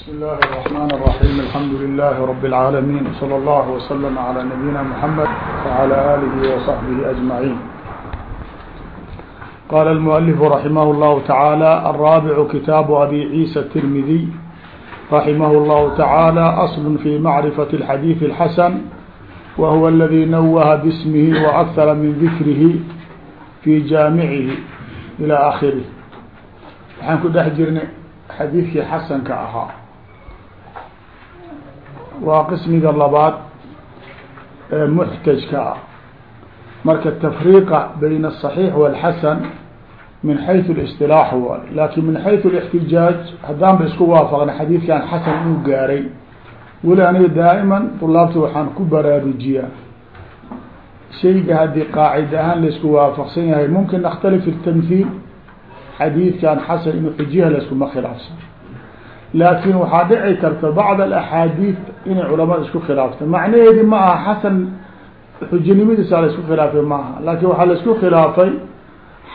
بسم الله الرحمن الرحيم الحمد لله رب العالمين صلى الله وسلم على نبينا محمد وعلى آله وصحبه أجمعين قال المؤلف رحمه الله تعالى الرابع كتاب أبي عيسى الترمذي رحمه الله تعالى أصل في معرفة الحديث الحسن وهو الذي نوه باسمه وأكثر من ذكره في جامعه إلى آخره waxaan ku dhex jirnay xadiidkii xasanka ahaa waa qismiga labaad ee muxtajka ah. Marka tafriiqa bayna asaxiix walxasan min xaysu listilaax waay laakin min xaysu lixtijaaj haddaan ba isku waafaqna xadiidkan xasan inuu gaaray. Weli aniga daa'iman dulaabta waxaan ku baraarujiyaa. Shayga haddii qaacid ahaan laysku waafaqsan yahay mumkin nakhtalif itamhiil xadiidkan xasan inuu xujiha layskuma khilaafsan laakin waxaa dhici karta bacd alaxaadiid inay culamada isku khilaafta macnaheedi ma aha xasan xujinimadiisa laysku khilaafay ma aha laakin waxaa laisku khilaafay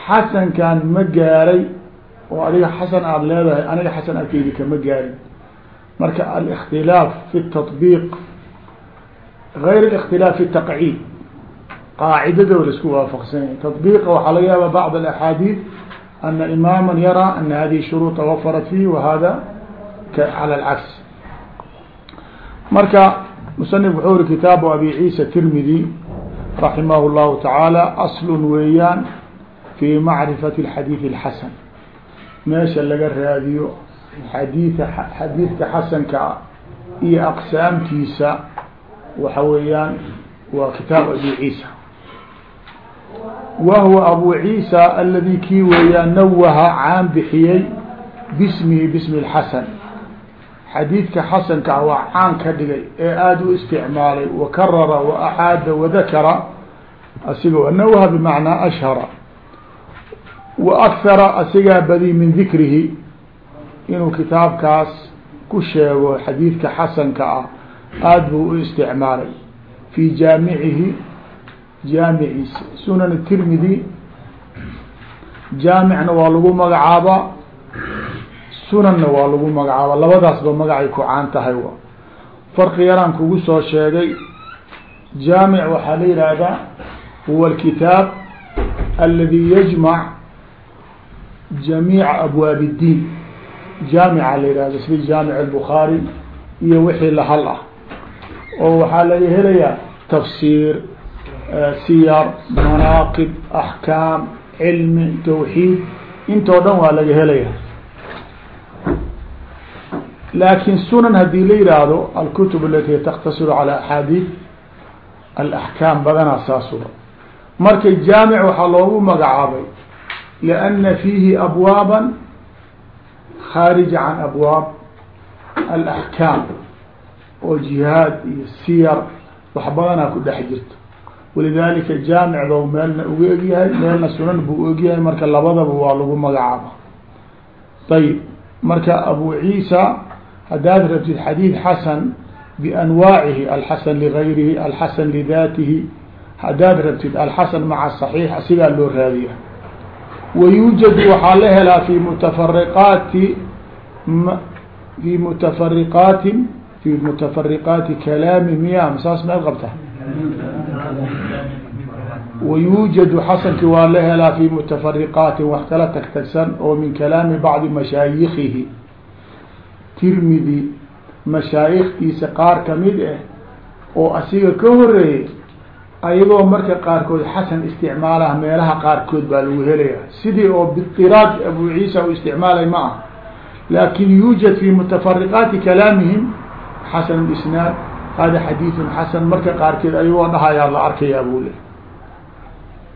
xasankan ma gaaray oo adiga xasan aada leedahay aniga xasan agteydi kama gaarin marka alikhtilaaf fi taطbiiq gayr الاkhtilaaf fi taqciid qaacidada laisku waafaqsan yahay taطbiiqa waxaa laga yaaba bacd alaxaadiid أن إmاmا yarىa أن hadiه الشhuروط توفرت فيه وhذا cala alcagsi marka musanif wuxuu uri kitaabu abi ciisa tirmidi raximah llahu tacaala aslun weeyaan fii macrifati alxadiidi alxasan meesha laga raadiyo xadiia xadiidka xasanka a iyo aqsaamtiisa waxa weeyaan waa kitaab abi ciisa wa huwa abu ciisa aladi kii weeyaan nawaha caan bixiyey bismihi bismi اlxasan xadiidka xasanka ah waa caan ka dhigay ee aada u isticmaalay wakarara waaxaada wadakara asiga nawha bmacnaa ashhara. Wa akhara asigaa badi min dikrihi inuu kitaabkaas ku sheego xadiidka xasanka ah aada buu u isticmaalay. Fi jaamicihi jaamiciisa sunan tirmidi jaamicna waa lagu magacaabaa sunanna waa lagu magacaaba. Labadaasba magacay ku caan tahay wa. Farqi yaraan kugu soo sheegay jaamic waxaa la yihahdaa huwa alkitaab aladi yajmac jamiica abwaab اdiin jaamica la yihahdo sida jaamic اbukhaari iyo wixii lahal ah. Oo waxaa laga helayaa tafsiir eh, siyar manaaqib axkaam cilmi tawxiid. Intoo dhan waa laga helaya laakin sunan haddii la yihaahdo alkutub alati taktasiru calى axaadiid alaxkaam badanaa saasura marka jaamic waxaa loogu magacaabay liana fiihi abwaaba khaarija can abwaab alaxkaam oo jihaad iyo siyar wax badanaa ku dhex jirto. Walidalika jaamicdo meelna ugu egyahay meelna sunan buu egyahay marka labadaba waa lagu magacaaba ayib marka abu ciisa haddaad rabtid xadiid xasan bianwaacihi alxasan ligayrihi alxasan lidatihi haddaad rabtid alxasan maca صaxiix sidaa loo raadiya wayuujadu waxaa la helaa fi mutafariqaati fi mutafariqaati fi mutafariqaati kalaami miya saas meel qabta. Wayuujadu xasanki waa la helaa fi mutafariqaatin wax kala tagtagsan oo min kalaami bacdi mashaayikihi tirmidi mashaayiktiisa qaar ka mid ah oo asiga ka horeeyey ayagoo marka qaarkood xasan isticmaalaha meelaha qaarkood baa lagu helaya sidii oo bidiraaj abu ciisa u isticmaalay ma ah laakin yuujad fi mutafariqaati kalaamihim xasan isnaad hada xadiidun xasan marka qaarkeed ayagoo dhahayaa la arkayaa buu le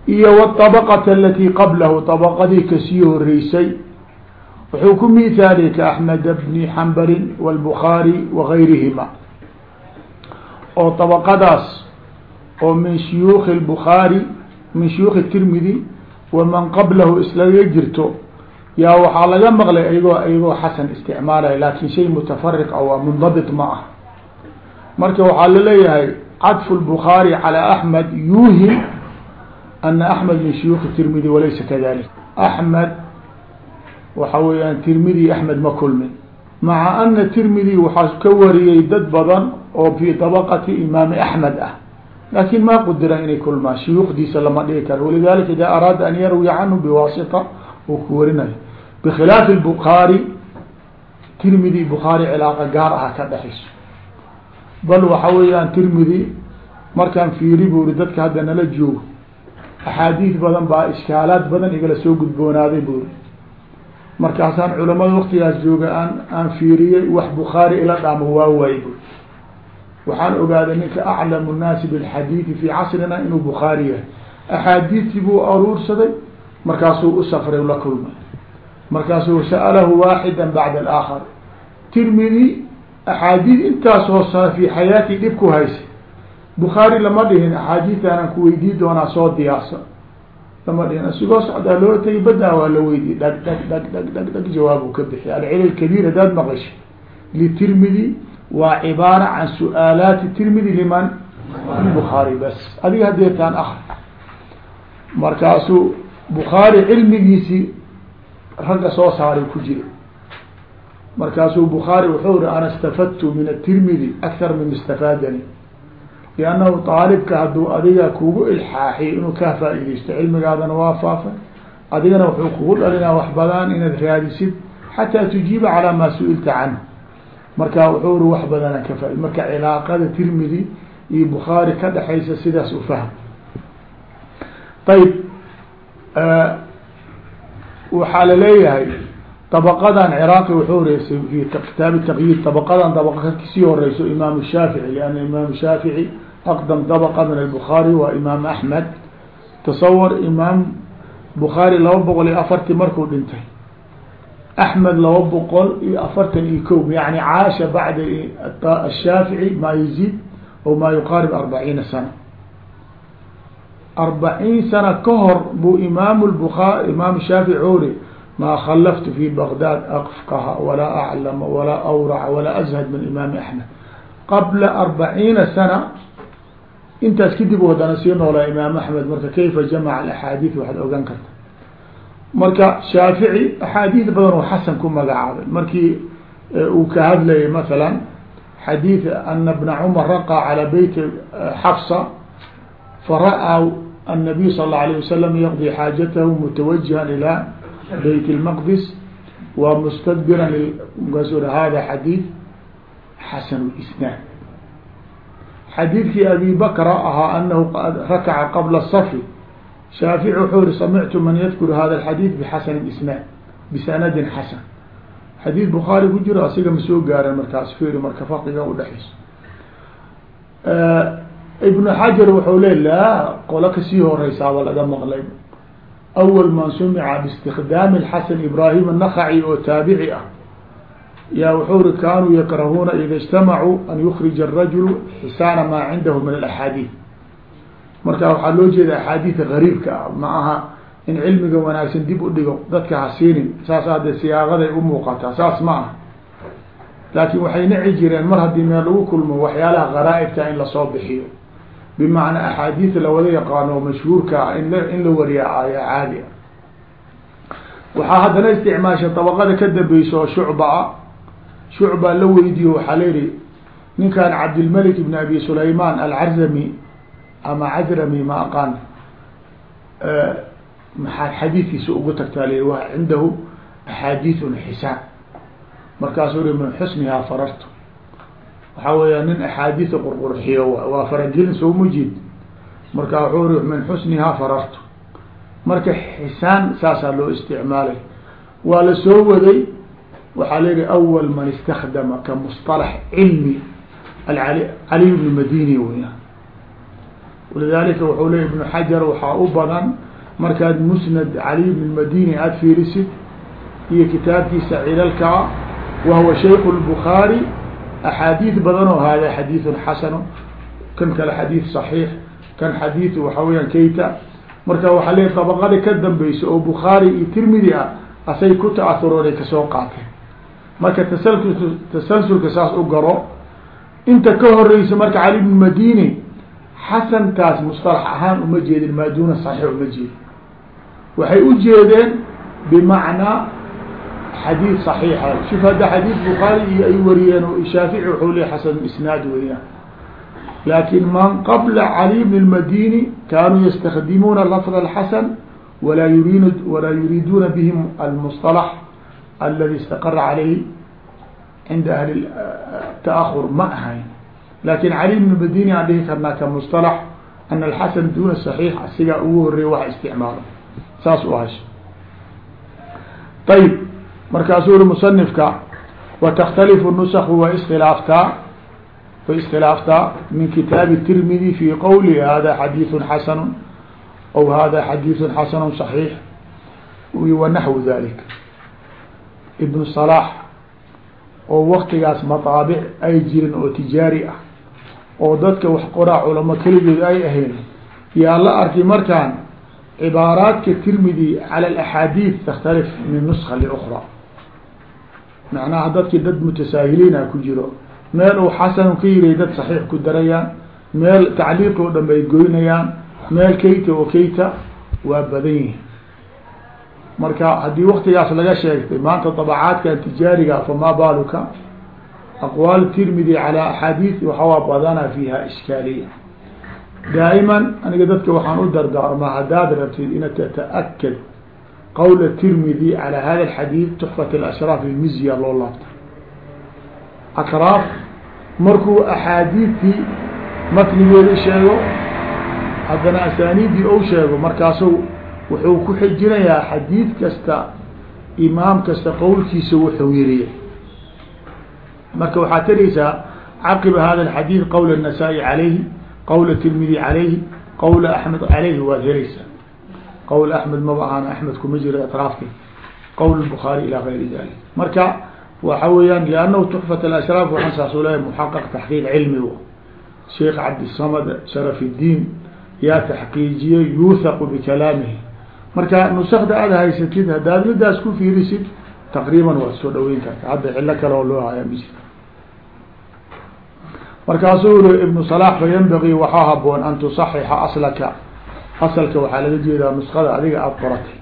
iyo wطabqata alati qablahu طabaqadii ka sii horeysay wuxuu ku miithaaliyay ka axmed bni xambalin wاlbukhaari wagayrihima oo طabaqadaas oo min shuyuuki اbukhaari min shuyuuki tirmidi waman qablahu islaga jirto yaa waxaa laga maqlay ayagoo ayagoo xasan isticmaalaya laakin shay mutafariq a waa mundabit ma ah marka waxaa laleeyahay cadfu الbukhaari calى axmed yuuhim ana axmed min shuyuuki tirmidi walaysa kadalik axmed waxa weeyaan tirmidi axmed ma kulmin. Maca ana tirmidi waxaa ka wariyey dad badan oo fi dabaqati imaami axmed ah. Laakin ma qudira inay kulmaan shuyuukdiisa lama dhigi karo. Walidalika ida araada an yarwiya canhu biwaasita uu ku warinayo. Bikhilaafi bukaari tirmidi bukaari cilaaqa gaar aha ka dhexayso bal waxa weeyaan tirmidi markaan fiiri bu ri dadka hadda nala joogo axaadiis badan baa ishkaalaad badan igala soo gudboonaaday buri markaasaan culamada waktigaas jooga aan aan fiiriyey wax bukhaari ila dhaamo waa waayey. Buri waxaan ogaaday ninka aclamu nnaasi bilxadiidi fi casrina inuu bukhaari yahay. Axaadiistii buu aruursaday markaasuu u safray la kulmay. Markaasuu sa'alahu waaxida bacda alaakhar. Tirmidi axaadiis intaasoo sana fi xayaati dhib ku haysay bukhaari lama dhihin axaadiistaanaan ku weydii doonaa soo diyaarsa lama isigoo socdaa loo tagi badaa waa la weydiye dhag dhag dhag dhag dhag dhag jawaabuu ka bixiy alcilal kabiir haddaad maqasho litirmidi waa cibaara can su'aalaati tirmidi liman? Bukhaari bas. Adiga hadeetaan ah. Markaasuu bukhaari cilmigiisii ragga soo saaray ku jira markaasuu bukhaari wuxuu ri ana istafadtu min atirmidi akthar min istafaadani liannahu aalibka hadduu adiga kugu ilxaaxiy inuu kaa faa-ideysto cilmigaadana waa faafay adigana wuxuu kugu dhalinaa wax badaan inaad raadisid xataa tujiiba calaa maa su'ilta canhu marka wuxuu ri wax badana ka faa marka cilaaqada tirmidi iyo bukhaari ka dhexaysa sidaas u fahm ayb waxaa la leeyahay dabaqadan ciraaqi wuxuu reesay fi kitaabi taqyiid dabaqadan dabaqa ka sii horeyso أqdم طبقة min الbخaarي waa imaam أحmed tasawr imaam bخaarي laba boqol iyo afarti markuu dhintay أحmed laba boqol iyo afartan iyo ko yaعni caasha baعda الshaafiعي ma يزيد o ma yuqaarib arbaciina sana arbaciin sana ka hor buu imaam الbخa imaam الshaafiعي ori ma klftu fi bغdاd afqha walaa aclama walaa awraca walaa azhad min imaami axmed qabla arbaciina sana intaas kadib wadana sii noolaa imaam axmed marka kayfa jamaca axaadiid waxaad ogaan karta marka shaafici axaadiid badan oo xasan ku magacaabay markii uu ka hadlayay maala xadiid ana bna cumar raqى calى beyt xafsa fara'aa الnabiy sal اله alيه wasalam yaqdi xaajatahu mutawajihan ilى bayt الmqdis waa mstdbira mkaas hada xadiid xasan اsnaad xadiidkii abi bakra ahaa anahu rakaca qabla safi shaafici wuxuu yihi samictu man yadkuru hada alxadiid bixasan isnaad bisanadin xasan. Xadiid bukhaari ku jiro asiga ma soo gaaran markaas fiiri marka farqiga udhexayso ibnu xajar wuxuu le laa qola ka sii horeysaaba laga maqlay. Awal man sumica biistikdaami xasan ibraahim anakaci oo taabici ah ya wxuu ri kanuu ykrهuna إda اجتamعوا an يkرiج الرaجل xsاana ma عindh min الأحاadيث marka waxaa loo jeeda أحاadiثa غarيibka ah ma aha in cilmiga wanaagsan dib u dhigo dadka hasiinin saas hadde siyaaqaday umuuqataa saas ma ah laakin waxay naci jireen mar haddii meel lagu kulmo waxyaalaha غaraaئبka in lasoo bixiyo bmacnaa axaadiid lawada yaqaano mashhuurka ah in in la wariyaa ayaa caadi ah waxaa haddana isticmaashay dabaqada ka dambeysa oo shucba ah shucba la weydiiyo waxaa la yihi ninkan cabdilmalik ibn abi sulayman alcarzami ama cazrami ma aqaan maxaad xadiidkiisa ugu tagtaa l wa cindahu axaadiiun xisaan markaasuu ri min xusnihaa farartu. Waxaa weya nin axaadiisa qurqurxiyo waa faragelin soo mujid marka wuxuu ri min xusnihaa farartu. Marka xisaan saasaa loo isticmaalay. Waa la soo waday waxaa la yihi awal man istakdama ka musطalax cilmi caliy bnu madini weyaan walidalika wuxuu ley ibnu xajar waxaa u badan markaad musnad caliy bn madini aada fiirisid iyo kitaabkiisa cilalkaa wahuwa shayk الbخaarي axaadiid badan oo hada xadiiثun xasanu kan kale xadiid صaxiix kan xadiid waxa weyaan kayta marka waxaa leeya dabaqada ka dambeysa oo bukhaari iyo tirmidi ah asay ku ta-ahuroonay kasoo qaateen marka tasalk tasalsulka saas u garo inta ka horeysa marka cali bn madini xasantaas musطalax ahaan uma jeedin maa duna صaxiix uma jeedin waxay u jeedeen bimacnaa xadiid صaxiixa shuf hadda xadiid bukhaari iyo ay wariyeen oo shaafici wuxuu le xasan isnaad weeyaan laakin man qabla cali bn اmadini kaanuu ystakdimuuna lafظ اxasan walaa yurin walaa yuriiduuna bihim almusطalax aladi istaqara calayhi cinda ahli taahur ma ahayn lakin cali bn madini aan dhihi karnaa ka musطalax ana alxasan duna صaxiix asigaa ugu horeeya wax isticmaalo saas u hasho ayb markaasuu uri musanifka watakhtalifu nusku way iskhilaaftaa way iskhilaaftaa min kitaabi tirmidi fi qowli hada xadiiثu xasanu aw hada xadiiثu xasanu صaxiix wanaxwu dalik ibnu صalaax oo waktigaas mataabic ay jirin oo tijaari ah oo dadka wax qoraa culamo keligeed ay ahayn. Yaa la arkay markaan cibaaraadka tirmidi calى axaadiid takhtalif min nuska liukra macnaha dadkii dad mutasaahiliina ku jiro. Meel uu xasanu ka yiray dad saxiix ku darayaan. Meel tacliiqi o dhan bay goynayaan. Meel kayta oo kayta waa badan yihiin marka haddii waktigaas laga sheegtay maanta dabacaadkan tijaariga famaa baaluka? Aqwaal tirmidi calى axaadiid waxawaa badana fiiha iskaaliya. Daa'iman aniga dadka waxaan u dardaarmaa haddaad rabtid ina tata'akad qawla tirmidi calى hada alxadiid tuxfat alashraaf ilmizya loo laabta. Akraaf markuu axaadiidtii matnigeeda sheego haddana asaaniiddii ou sheego markaasu wuxuu ku xijinayaa xadiid kasta imaam kasta qowlkiisa wuxuu yiriya marka waxaad taraysaa caqiba hada alxadiid qawla الnasaa-i calayhi qawla tirmidi calayhi qawla axmed calayhi waad helaysaa. Qawl axmed maba ahaan axmed kuma jiro atraafki qawl bukhaari ilaa gayri dalik marka waxa weeyaan liannahu tuxfat alashraaf waxaan saasuu leeyahay muxaqaq taxqiiq cilmi sheekh cabdisamad sharaf yaa taxqiijiyey yuuthaqu bikalaamihi marka nusakda aada haysatid haddaad midaas ku fiirisid taqriiban waad soo dhaweyn karta hadda cillo kale oo loo hayaa ma jirta markaasuu uri ibnu salaax fa yanbagii waxaa haboon an tusaxixa aslaka. Asalka waxaa laga jeedaa nusqada adiga aada qoratay.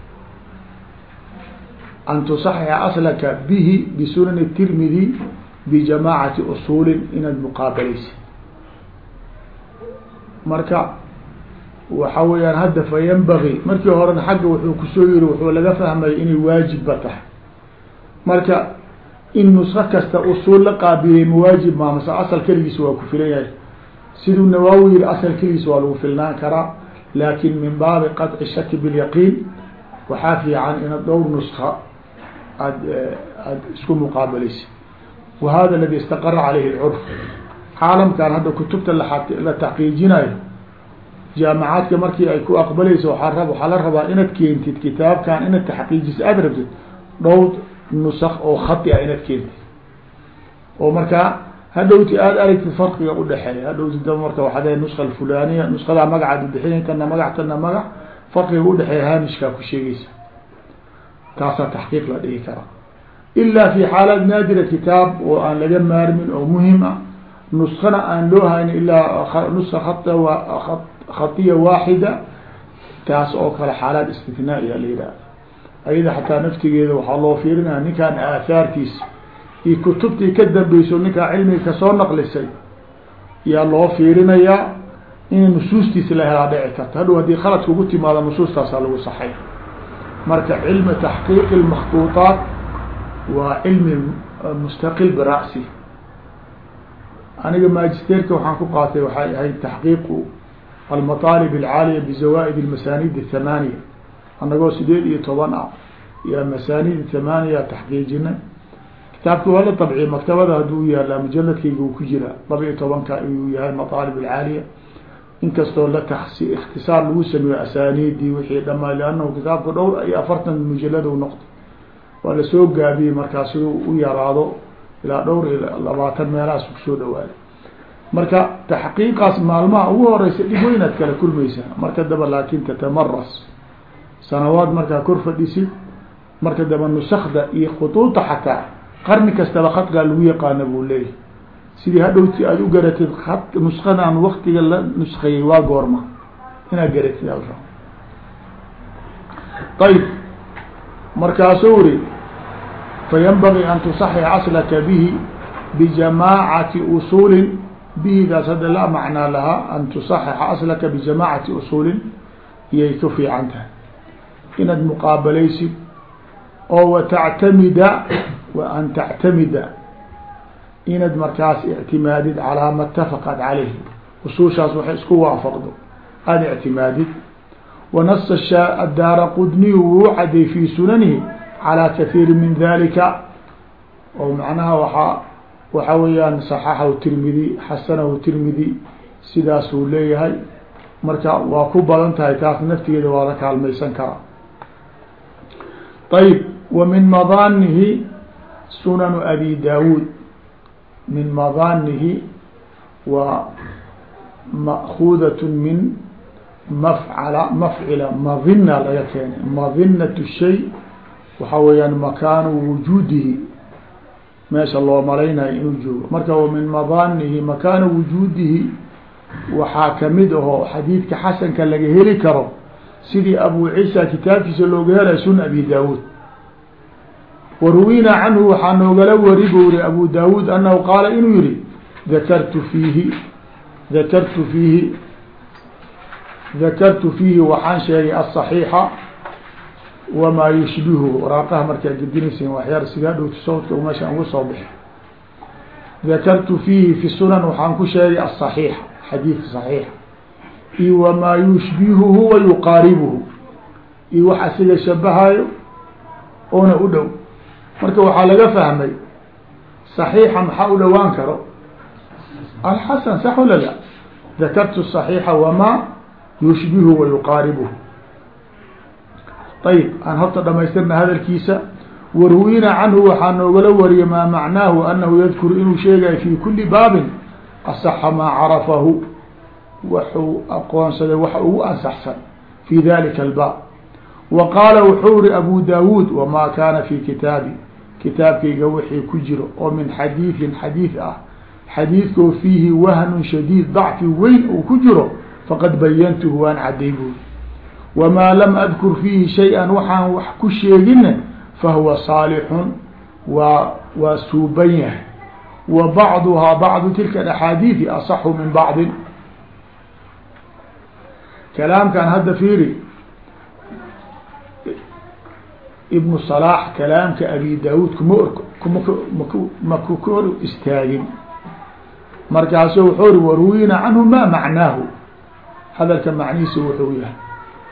An tusaxixa aslaka bihi bisunani tirmidi bijamaacati usuulin inaad muqaabalaysid marka waxa weeyaan hadda faynbagii markii horena xagga wuxuu ku soo yiri wuxuu laga fahmaya inay waajibba tahay. Marka in nusko kasta usuul la qaabilay mawaajib maa mase asal keligiis waa ku filan yahay. Siduu nawaawi yiri asal keligiis waa lagu filnaan karaa. Laakin min baabi qaطci shaki bilyaqiin waxaa fiican inaad dhowr nuska aad aad isku muqaabalaysa wa hada aladi istaqara calayhi lcurf caalamkan hadda kutubta la taxqiijinayo jaamacaadka markii ay ku aqbalayso waxaa la rabaa inaad keentid kitaabkan inaad taxqiijiso aada rabtid dhowr nusak oo khati ah inaad keentid. Oo markaa hadhowti aada aragtid farqiga udhexeeya hadhowti daba marka waxaad nuska alfulaniya nuskadaa magacaad ubixinay kana magac kana magac farqiga udhexeeya haamishkaa ku sheegaysa. Taasaa taxqiiq la dhihi karaa. Ilaa fi xaalaad naadira kitaab oo aan laga maarmin oo muhiim ah nuskana aan loo hayn ilaa nuska a khatiya waaxida taas oo kale xaalaad istithnaa'iya la yidhahda ayada xataa naftigeeda waxaa loo fiirinaya ninkaan aahaartiisa iyo kutubtii ka dambeyso ninkaa cilmiga ka soo naqlisay yaa loo fiirinayaa inay nusuustiisa la helaa dhici karta. Hadhow haddii khalad kugu timaado nusuustaasaa lagu saxay. Marka cilmi taxqiiqi lmakhtuuطaat waa cilmi mustaqil bira'si aniga magisterka waxaan ku qaatay waxay ahayd taxqiiqu almaطaalib alcaaliya bizawaa'id almasaanid athamaaniya annagoo sideed iyo toban ah iyo masaanid thamaaniya taxqiijinay kitaabki waa la tabciye maktabada hadduu yaallaa mujaladkayga uu ku jiraa laba iyo tobanka ayuu yahay maطaalib alcaaliya inkastoo la taxsi ikhtisaar lagu sameeyo asaaniidii wixii dhamaa liannahu kitaabku dhowr iyo afartan mujaladu noqday waa la soo gaabiyey markaas siduu u yaraado ilaa dhowr iyo labaatan meelahaas ku soo dhawaaday marka taxqiiqaas maalmaha ugu horeysa dhib weynaad kala kulmaysaa. Marka daba laakin tatamaras sanawaad markaa kor fadhisid. Marka daba nusakda iyo khutuuda xataa qarni kastaba khadkaa lagu yaqaana buu leeyahy sidii hadhowti aada u garatid ad nuskadan waktiga la nuskayey waa goorma. Inaad garatid ayb markaasuu uri faynbagii an tuصaxix aslaka bihi bijamaacati usuulin bihigaas hadda laa macnaa lahaa an tusaxixa aslaka bijamaacati usuulin iyay ka fiican tahay. Inaad muqaabalaysid oo wa tactamida wa an tactamida. Inaad markaas ictimaadid calaa ma tafaqat calayh usuushaas waxay isku waafaqdo. Aada ictimaadid. Wanasa sha daara qudniyu wuu caday fii sunanihi calaa kahiiri min dalika oo macnaha waxaa waxa weeyaan صaxaxahu tirmidi xasanahu tirmidi sidaasuu leeyahay. Marka waa ku badan tahay taas naftigeeda waa la kaalmaysan karaa. Ayb wa min madanihi sunanu abi dawuud min madanihi waa ma'kuudat min mafcala mafcila madina laga keenay. Madinat shay waxaa weeyaan makaanu wujuudihi meesha loo malaynayo inuu joogo. Marka wa min madanihi makaanu wujuudihi waxaa ka mid ahoo xadiidka xasanka laga heli karo sidii abu ciisa kitaabkiisa looga helay suna abi daawuud. Waruwina canhu waxaa noogala wari buu yihi abu daawuud anahu qaala inuu yihi dakartu fiihi dakartu fiihi dakartu fiihi waxaan sheegay aلصaxiixa wamaa yushbihu waraaqaha markaa gedinaysin waxyaar sigaa dhowti sawdka meesha uga soo bixi dakartu fiihi fi sunan waxaan ku sheegay asaxiixa xadiidka saxiixa. Iyo wamaa yushbihuhu wa yuqaaribuhu. Iyo wax asiga shabahayo oona u dhow. Marka waxaa laga fahmay saxiixa maxaa u dhowaan karo? Alxasan sax wala dakartu saxiixa wamaa yushbihu wa ayb aan horta dhamaystirna hadalkiisa. Waruwina canhu waxaa noogala wariyay maa macnaahu anahu yadkuru inuu sheegayo fi kuli baabin asaxa maa carafahu. Waxuu aqoonsaday waxa ugu ansaxsan fi dalika albaab. Wa qaala wuxuu ri abu dawuud wamaa kaana fi kitaabi. Kitaabkayga wixii ku jiro oo min xadiiثin xadiiث ah. Xadiidkoo fiihi wahnun shadiid dacfi weyn uu ku jiro. Faqad bayantuhu waan cadday wamaa lam adkur fiihi shay-an waxaan wax ku sheegina fahuwa saalixun waa waa suuban yahay wa bacduhaa bacdu tilka axaadiidi asaxu min bacdin kalaamkan hadda fiiri ibnu salaax kalaamka abi daawuud kuma maku ka hor istaagin markaasu wuxuu ri waruwina canhu ma macnaahu hadalka macnihiisa wuxuu yahay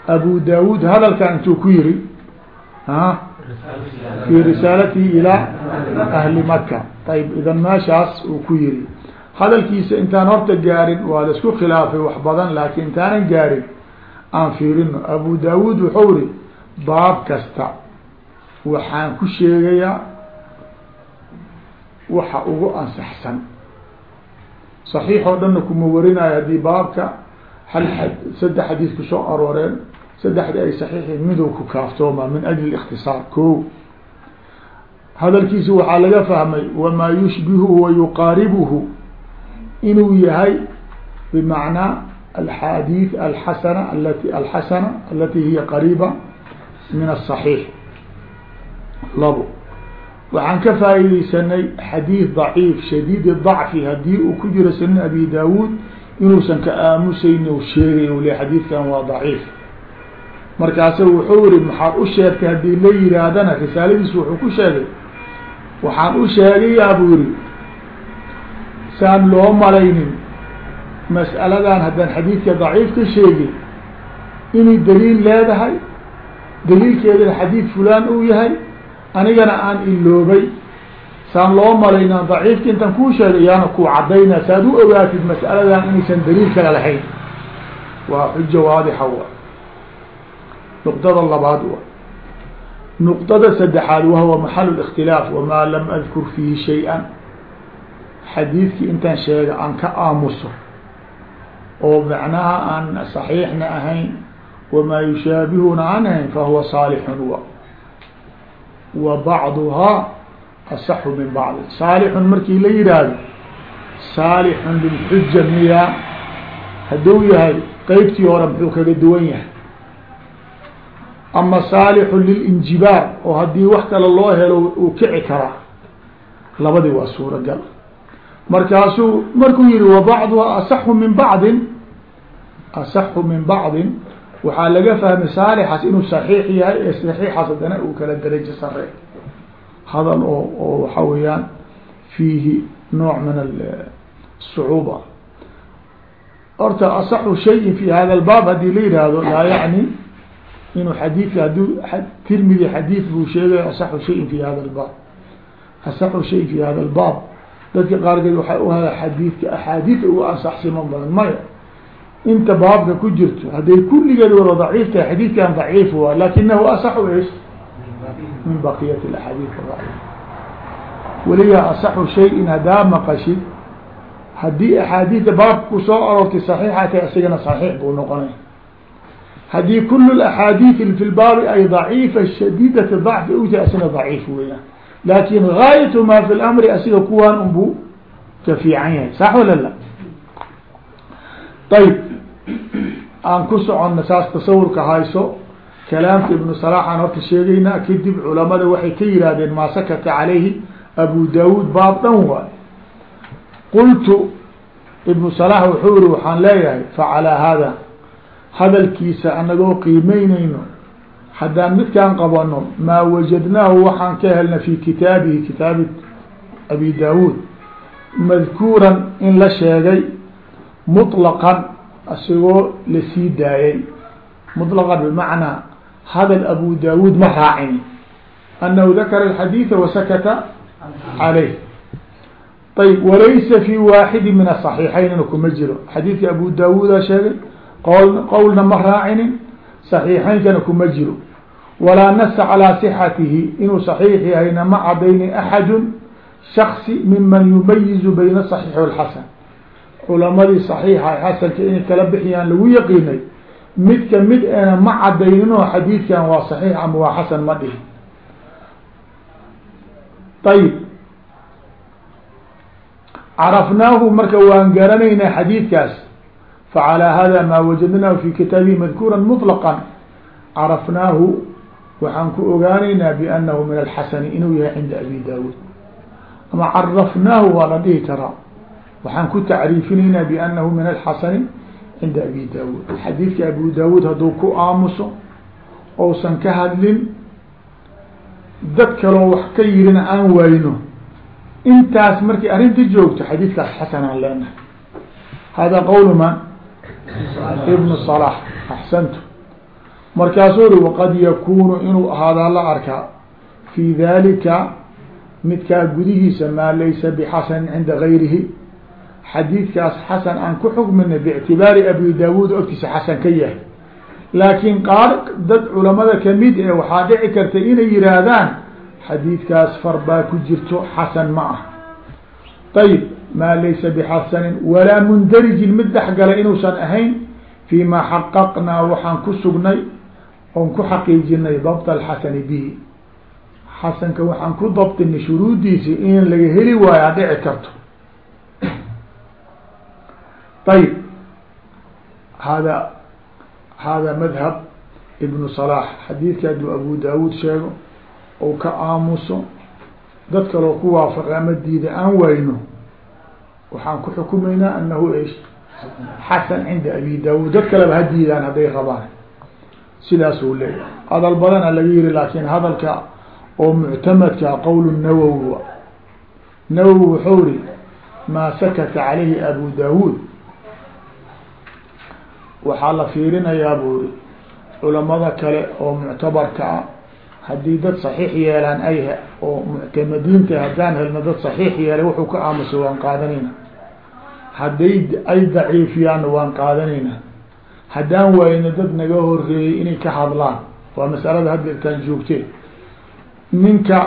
abu daawuud hadalkan intuu ku yiri a fi risaalatihi ilaa ahli maka ayb idan meeshaas uu ku yiri. Hadalkiisa intaan horta gaarin waa la isku khilaafay wax badan laakiin intaanan gaarin aan fiirino. Abu daawuud wuxuu ri baab kasta. Waxaan ku sheegayaa waxa ugu ansaxsan. صaxiix oo dhanna kuma warinayo haddii baabka hal saddex xadiis ku arooreen saddexda ay saxiixi midow ku kaaftoomaa min ajli ikhtisaar ko hadalkiisu waxaa laga fahmay wamaa yushbihu wa yuqaaribuhu. Inuu yahay bimacnaa alxaadiid alxasana alati alxasana alati hiya qariiba min asaxiix labo waxaan ka faa'iideysanay xadiid daciif shadiidi dacfi haddii uu ku jiro sanan abi daawuud inuusan ka aamusayni sheegay le xadiidkan markaase wuxuu yihi maxaad u sheegtay haddii la yihaahdana risaaladiisu wuxuu ku sheegay waxaan u sheegayaa buu yihi saan loo malaynin. Mas'aladan haddaan xadiidka daciif ka sheegin inay daliil leedahay daliilkeedana xadiid fulaan uu yahay anigana aan iloobay. Saan loo malayna daciifka intaan kuu sheegay iyaana kuu cadayna saaad u ogaatid mas'aladan inaysan daliil kale lahayn. Waa xujo waadixa wa nuqdada labaad wa nuqdada saddexaad wahuwa maxal ااkhtilaaf wamaa lam adkur fiihi shay-an xadiidkii intaan sheega aan ka aamuso oo macnaha aan صaxiixna ahayn wamaa yushaabihuna aan ahayn fahuwa saalixun wa wa bacduhaa asaxu min bacdi saalixun markii la yihaahdo saalixun lilxuja miyaa hadduu yahay qeybtii hore muxuu kaga duwan yahay ama saalixu lilinjibaar oo haddii wax kale loo helo uu kici karaa labadii waa suuragal markaasuu markuu yihi wabacduha asaxu min bacdin asaxu min bacdin waxaa laga fahmay saalixaas inuu saxiix yahay ee saxiixaas haddana uu kala darajo sare hadal oo oo waxa weeyaan fiihi nooc min asucuuba horta asaxu shayin fi hada albaab haddii la yihahdo laa yacni inuu xadiidka hadduu tirmidi xadiid buu sheegay asaxu shayin fi hada albaab. Asaxu shayin fi hada albaab. Dadka qaarkeed waxay u hada xadiidka axaadiid ugu ansaxsimo badan. Maya inta baabka ku jirto hadday kulligeed wada daciif tahay xadiidkan daciif waa lakinahu asaxu ish min baqiyat axaadiid daciif weliga asaxu shayin haddaa maqashid haddii axaadiida baabku soo aroortay saxiixa tahay isagana saxiix buu noqonay haddii kul axaadiid fi lbaabi ay daciifa shadiidati dacfi utahay isagana daciif weeyaan laakin gaayatu ma fi lamri asiga kuwaan unbuu ka fiican yahay. Sax wala la? Ayb aan ku soconna saas tasawurka hayso. Kalaamka ibnu salaxaan horta sheegaynaa kadib culamada waxay ka yihaahdeen maa sakata calayhi abu daawuud baab dhan waay. Qultu ibnu salax wuxuu yihi waxaan leeyahay facalaa hada hadalkiisa anagoo qiimeynayno. Haddaan midkaan qabano maa wajadnaahu waxaan ka helna fi kitaabihi kitaabi abi daawuud. Madkuuran in la sheegay muطlaqan isagoo la sii daayay. Muطlaqan bimacnaa hadal abu daawuud ma raacin. Annahu dakara alxadiida wasakata calayh. Ayb walaysa fi waaxidi min asaxiixayn ina kuma jiro. Xadiidka abu daawuuda sheegay qowlna ma raacinin صaxiixaynkana kuma jiro walaa nasa calىa صxatihi inuu صaxiix yahayna ma cadayni axadu shaksi miman yumayizu bayna صaxiix wاlxasan culamadii صaxiixa xasanka inay kala bixiyaan lagu yaqiinay mid ka mid ena ma cadayninoo xadiidkan waa صaxiix ama waa xasan ma dhihin ayb carafnaahu marka waan garanaynaa xadiidkaas facalىa hada maa wajadnaahu fi kitaabihi madkuura mطlqa carafnaahu waxaan ku ogaanaynaa biannahu min alxasani inuu yahay cinda abi daawuud ama carafnaahu waa la dhihi karaa waxaan ku tacriifinaynaa biannahu min alxasani cinda abi daawuud xadiidka abu daawuud hadduu ku aamuso ousan ka hadlin dad kaloo wax ka yirina aan wayno intaas markii arrinta joogto xadiidkaas xasanaan leenahay hada qawlu man ibn صلاح axsantu markaasuu ri waqad yakunu inuu ahaadaa la arkaa fi dalika midkaa gudihiisa maa laysa bxasanin cinda gayrihi xadiidkaas xasan aan ku xukminay bictibaari abi daawuud ogtiisa xasan ka yahay laakiin qaar dad culamada kamid ee waxaa dhici karta inay yihaahdaan xadiidkaas far baa ku jirto xasan ma ah ayb maa laysa bxasanin walaa mundarijin mid dhexgalay inuusan ahayn fiima xaqaqnaa waxaan ku sugnay oon ku xaqiijinay dabt alxasani bihi. Xasanka waxaan ku dabtinay shuruuddiisi in laga heli waayaa dhici karto. Ayib hada haada madhab ibnu salaax xadiidka aduu abu daawuud sheego ou ka aamuso dad kaloo ku waafaqay ama diida aan wayno waxaan ku xukumaynaa anahu ish xasan cinda abi daawuud. Dad kaleba ha diidaan hadday rabaan sidaasuu leeyahay. Hadal badana laga yihi laakin hadalka oo muctamadka qowl nawowi nawowi wuxuu ri maa sakata calayhi abu daawuud. Waxaa la fiirinayaa buu ri culamada kale oo muctabarka ah haddii dad saxiix yeelaan ay oo muctamadiinta haddaan helno dad saxiix yeelay wuxuu ka aamusa waan qaadanayna hadday ay daciifiyaanna waan qaadanayna haddaan waayno dad naga horeeyey inay ka hadlaan. Waa masalada hadda irtaan joogteen ninka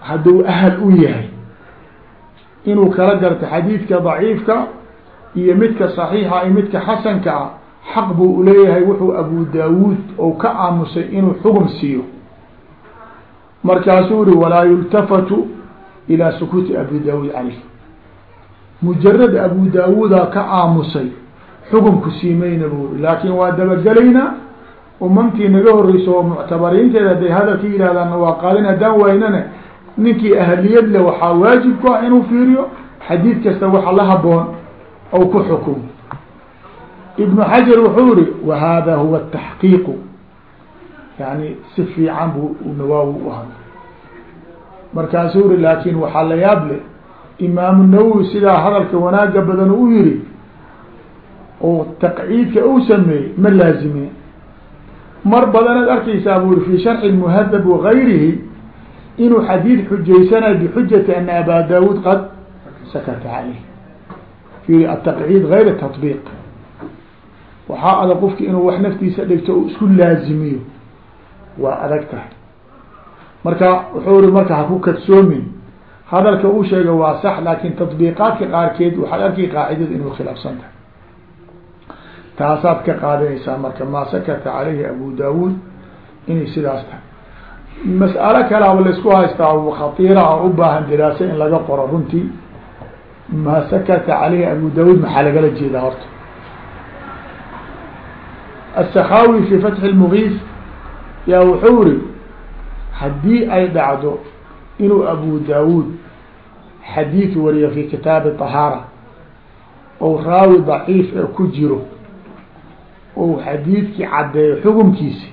hadduu ahal u yahay inuu kala garto xadiidka daciifka iyo midka saxiixa iyo midka xasanka ah xaq buu uleeyahay wuxuu abu daawuud ou ka aamusay inuu xugum siiyo. Markaasuu ri walaa yultafatu ilaa sukuuti abi daawuud caleyh mujarad abu daawuuda ka aamusay xukumku siimayna buu ri laakin waa dabagelaynaa umantii naga horeyso oo muctabariinteeda hadday hadalka yidhahdaan waa qaadin haddaan waynane ninkii ahliyad le waxaa waajib ku ah inuu fiiriyo xadiid kasta waxa la haboon ou ku xukumo ibnu xajar wuxuu yihi wa hada huwa taxqiiqu yani si fiican bu nawaawi u hadlay markaasuu yihi laakin waxaa la yaab le imaamu nawowi sidaa hadalka wanaaga badan u yihi oo taqciidka uu sameeyey ma laazime mar badanaad arkaysaa bu uri fi sharxi muhadab wagayrihi inuu xadiid xujaysanayo bixujati ana aba daawud qad sakata caleyh fi ataqciid gayr taطbiiq waxaa adag qofki inuu wax naftiisa dhigto u isku laazimiyo. Waa adag tahay. Marka wuxuu ri marka haku kadsoomin. Hadalka uu sheega waa sax laakin taطbiiqaadka qaarkeed waxaad arkay qaacidada inuu khilaafsan tahay. Taasaad ka qaadanaysaa marka maa sakata caleyhi abu daawuud inay sidaas tahay. Mas'alo kalaaba la isku haystaa khatiira oo u baahan diraasa in laga qoro runtii. Maa sakata caleyhi abu daawuud maxaa lagala jeedaa horta السkاwي في فتح المغيث ya wuxuu ri hadii ay dhacdo inuu أبو dاود xadيiث wariyo في kitaabi طهاarة ou raawi ضaciif ee ku jiro ou xadiidkii cadeeyo xukunkiisi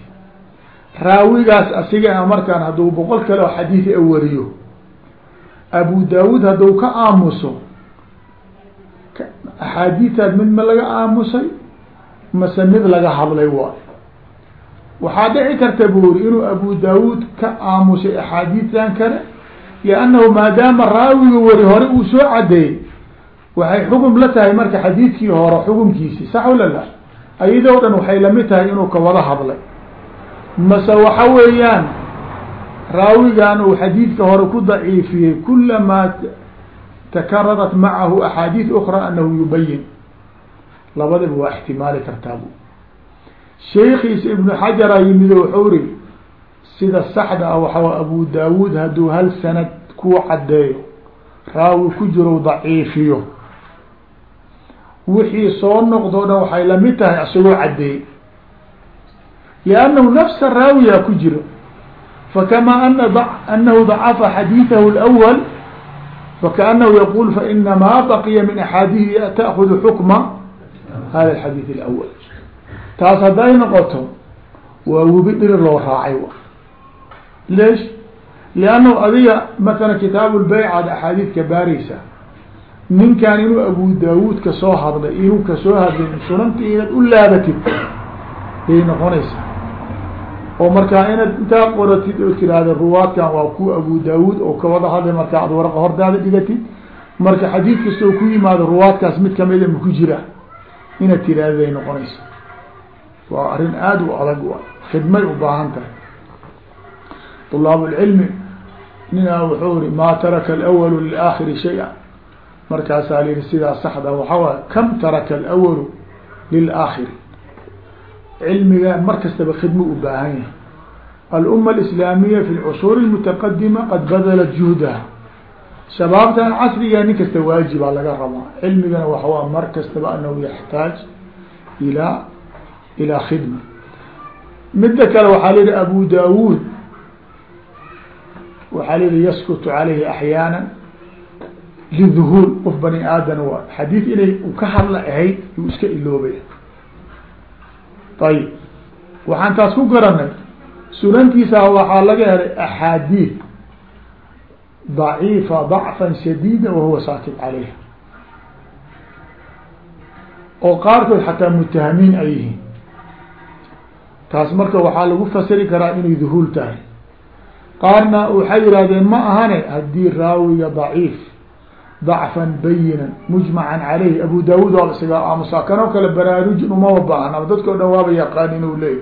raawigaas asiga markaan hadduu boqol kale oo xadiiث e wariyo أبو dاود hadduu ka aamuso أxaadiiثaad mid ma laga aamusay mase mid laga hadlay waay. Waxaa dhici karta buuri inuu abu daawuud ka aamusay axaadiistan kale liannahu maadaama raawiga wari hore uu soo cadeeyey waxay xugum la tahay marka xadiidkii hore xukumkiisi sax wala la ayadoo dhan waxay la mid tahay inuu ka wada hadlay. Mase waxa weeyaan raawigan uu xadiidka hore ku daciifiyey kulamaa takararat macahu axaadiis ukra anahu yubayin labadaba waa ixtimaali kartaa bu sheikiisa ibnu xajara yimid wuxuu ri sida saxda ah waxaa abu daawuud hadduu hal sanad kuu caddeeyo raawi ku jiro daciifiyo. Wixii soo noqdo dhan waxay la mid tahay isagoo caddeeyey. Liannahu nafsa raawiyaa ku jiro fakamaa ana anahu dacafa xadiidahu اlأwl fakaanahu yaqul fainamaa baqiya min axaadihi ta'kudu xukma hada alxadiid alawal taas hadday noqoto waa webi dhiri loo raacay leesh liannahu adiga matala kitaabu lbaycad axaadiidka baareysa ninkan inuu abu daawuud ka soo hadlay inuu ka soo hadlay sunanta inaad u laabatid yay noqonaysaa oo markaa inaad intaa qoratid oo tiraahda ruwaadkan waa ku abu daawuud oo kawada hadlay markaa ad waraqa hordaada dhigatid marka xadiid kastoo ku yimaado ruwaadkaas mid kamida maku jira inaad tiraaday noqonayso. Waa arrin aada u adag khidmay u baahan tahay. طulaabulcilmi ninaa wuxuu ri maa taraka alwalu lilaakiri shaya. Markaasaa liyihi sidaa saxda waxaa waay kam taraka alwalu lilaakhiri? Cilmiga mar kastaba khidmo u baahan yahay. Aluma alislaamiya fi lcusuur اlmutaqadima qad badalat juhdaha shabaabtan casriga nin kasta waajibaa laga rabaa. Cilmigana waxawaa mar kastaba anahu yaxtaaj ilaa ilaa khidma. Midda kale waxaa la yihi abu daawuud. Waxaa la yihi yaskutu calayhi axyaana liduhuul qof bani aadan waa. Xadiid inay u ka hadla ahayd yuu iska iloobay. Ayib waxaan taas ku garanay. Sunantiisa waxaa laga helay axaadiid daciifa dacfan shadiida wahuwa saakib calayha oo qaarkood xataa mutahamiin ay yihiin taas marka waxaa lagu fasiri karaa inay duhuul tahay qaarna waxay yidhahdeen ma ahane haddii raawiga daciif dacfan bayinan mujmacan caleyhi abu daawuud waa isaga aamusaa kanoo kale baraarujin umaba baahan ama dadkao dhan waaba yaqaan inuu leeyay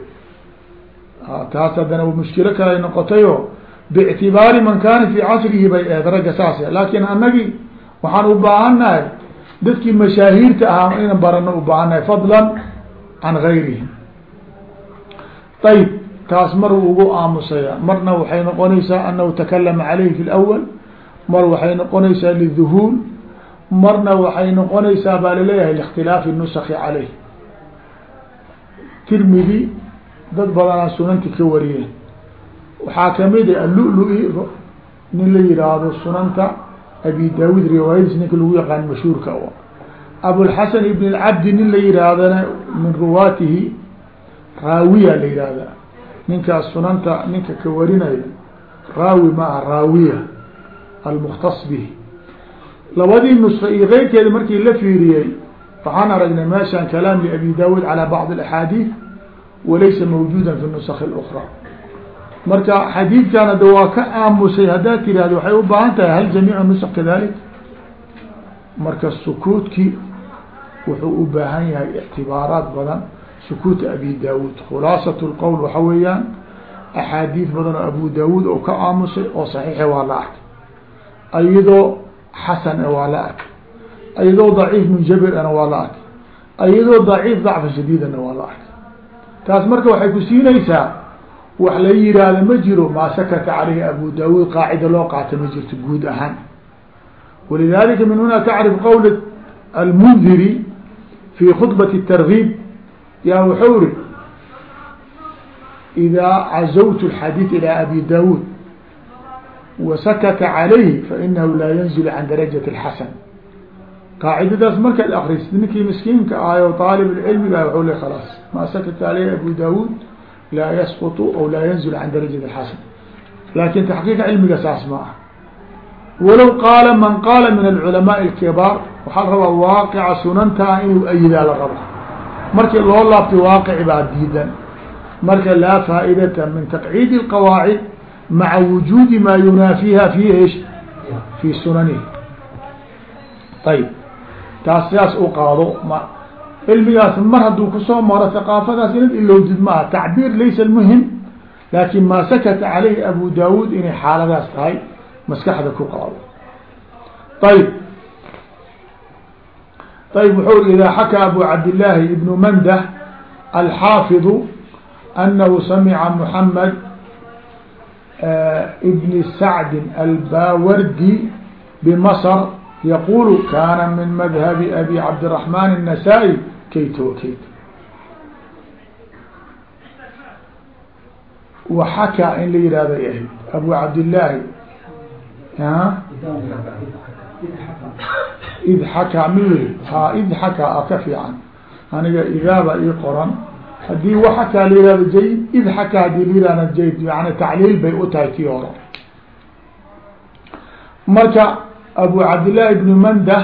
taas haddana mushkilo kale noqotayo bictibaari man kaana fii casrihi bay aheed ragga saas laakin anagi waxaan u baahannahay dadkii mashaahiirta ahaa inan barano u baahannahay fadlan can gayrihim ayb taas mar uu ugu aamusaya marna waxay noqonaysaa anahu takalama calayhi fi lawal mar waxay noqonaysaa liduhuul marna waxay noqonaysaa baa la leeyahay likhtilaafi nusaki caleyh tirmidi dad badanaa sunanti ka wariyeen waxaa kamid a alulu-i nin la yihaahdo sunanta abi daawud riwaayadiis ninka lagu yaqaan mashhuurka abulxasan ibn اlcabdi nin la yihaahdana min ruwaatihi raawiya la yihahda ninkaas sunanta ninka ka warinaya raawi ma ah raawiya almuktas bihi labadii nusfa iyo keyrkeeda markii la fiiriyey waxaan aragnay meeshan kalaam liabi daawud calى bacd اlaxaadiid walaysa mawjuuda fi nusakh اlأkra marka xadiidkan ada waa ka aamusay haddaad tirahdo waxay u baahan tahay hal jamiic nusq kadalik? Marka sukuudki wuxuu u baahan yahay ictibaaraat badan. Sukuuta abi daawud khulaasat lqowl waxa weeyaan axaadiid badan oo abu daawuud oo ka aamusay oo saxiixe waa la arkay. Ayadoo xasan waa la arkay. Ayadoo daciif munjabirana waa la arkay. Ayadoo daciif dacfa shadiidana waa la arkay. Taas marka waxay ku siinaysaa wax la yihaahda ma jiro maa sakata caleyhi abu daawud qaacida loo qaata ma jirto guud ahaan. Walidalika min huna tacrif qowl almundiri fi khudbati tarhiib ya wuxuu ri idaa cazawtu alxadiid ilaa abi daawud wasakata calayhi fainahu laa yanzilu can darajati alxasan qaacidadaas markaad akrisid ninkii miskiinka ahayo aalib cilmiga waule khalaas maa sakata caleyhi abu daawud laa yasqط aw laa yanzil can darajaة الxasan lakin taxqiiqa cilmiga saas ma ah walow qaala man qaala min alculamaء الkibaar waxaa la rabaa waaqica sunantaa inuu ayidaa la rabo markii loo laabtay waaqici baa diidan marka laa faa'idata min taqciid الqawaacid maca wujuudi maa yunaafiha fi ish fi sunanihi ayb taas sidaas u qaado ma cilmigaas mar hadduu kusoo maro haqaafadaas inad ilowdid maaha tacbiir laysa muhim laakin maa sakata caleyhi abu daawuud inay xaaladaas tahay maskaxda ku qaado ayb ayb wuxuu ri idaa xakaa abu cabdillaahi ibnu mandah alxaafiظu anahu samica muxamed ibni sacdi albawardi bimasr yaqulu kana min madhabi abi cabdiraحman الnasaa-i kayt wa kayt waxakaa in la yihahday ahayd abu cabdillaahi id xakaa mi ha id xakaa a ka fiican. Aniga idaaba ii qoran. Haddii waxakaa la yihahdo jayid id xakaa haddii la yihahda jayid yani tacliil bay u tahay tii hore. Marka abu cabdillahi ibn mandah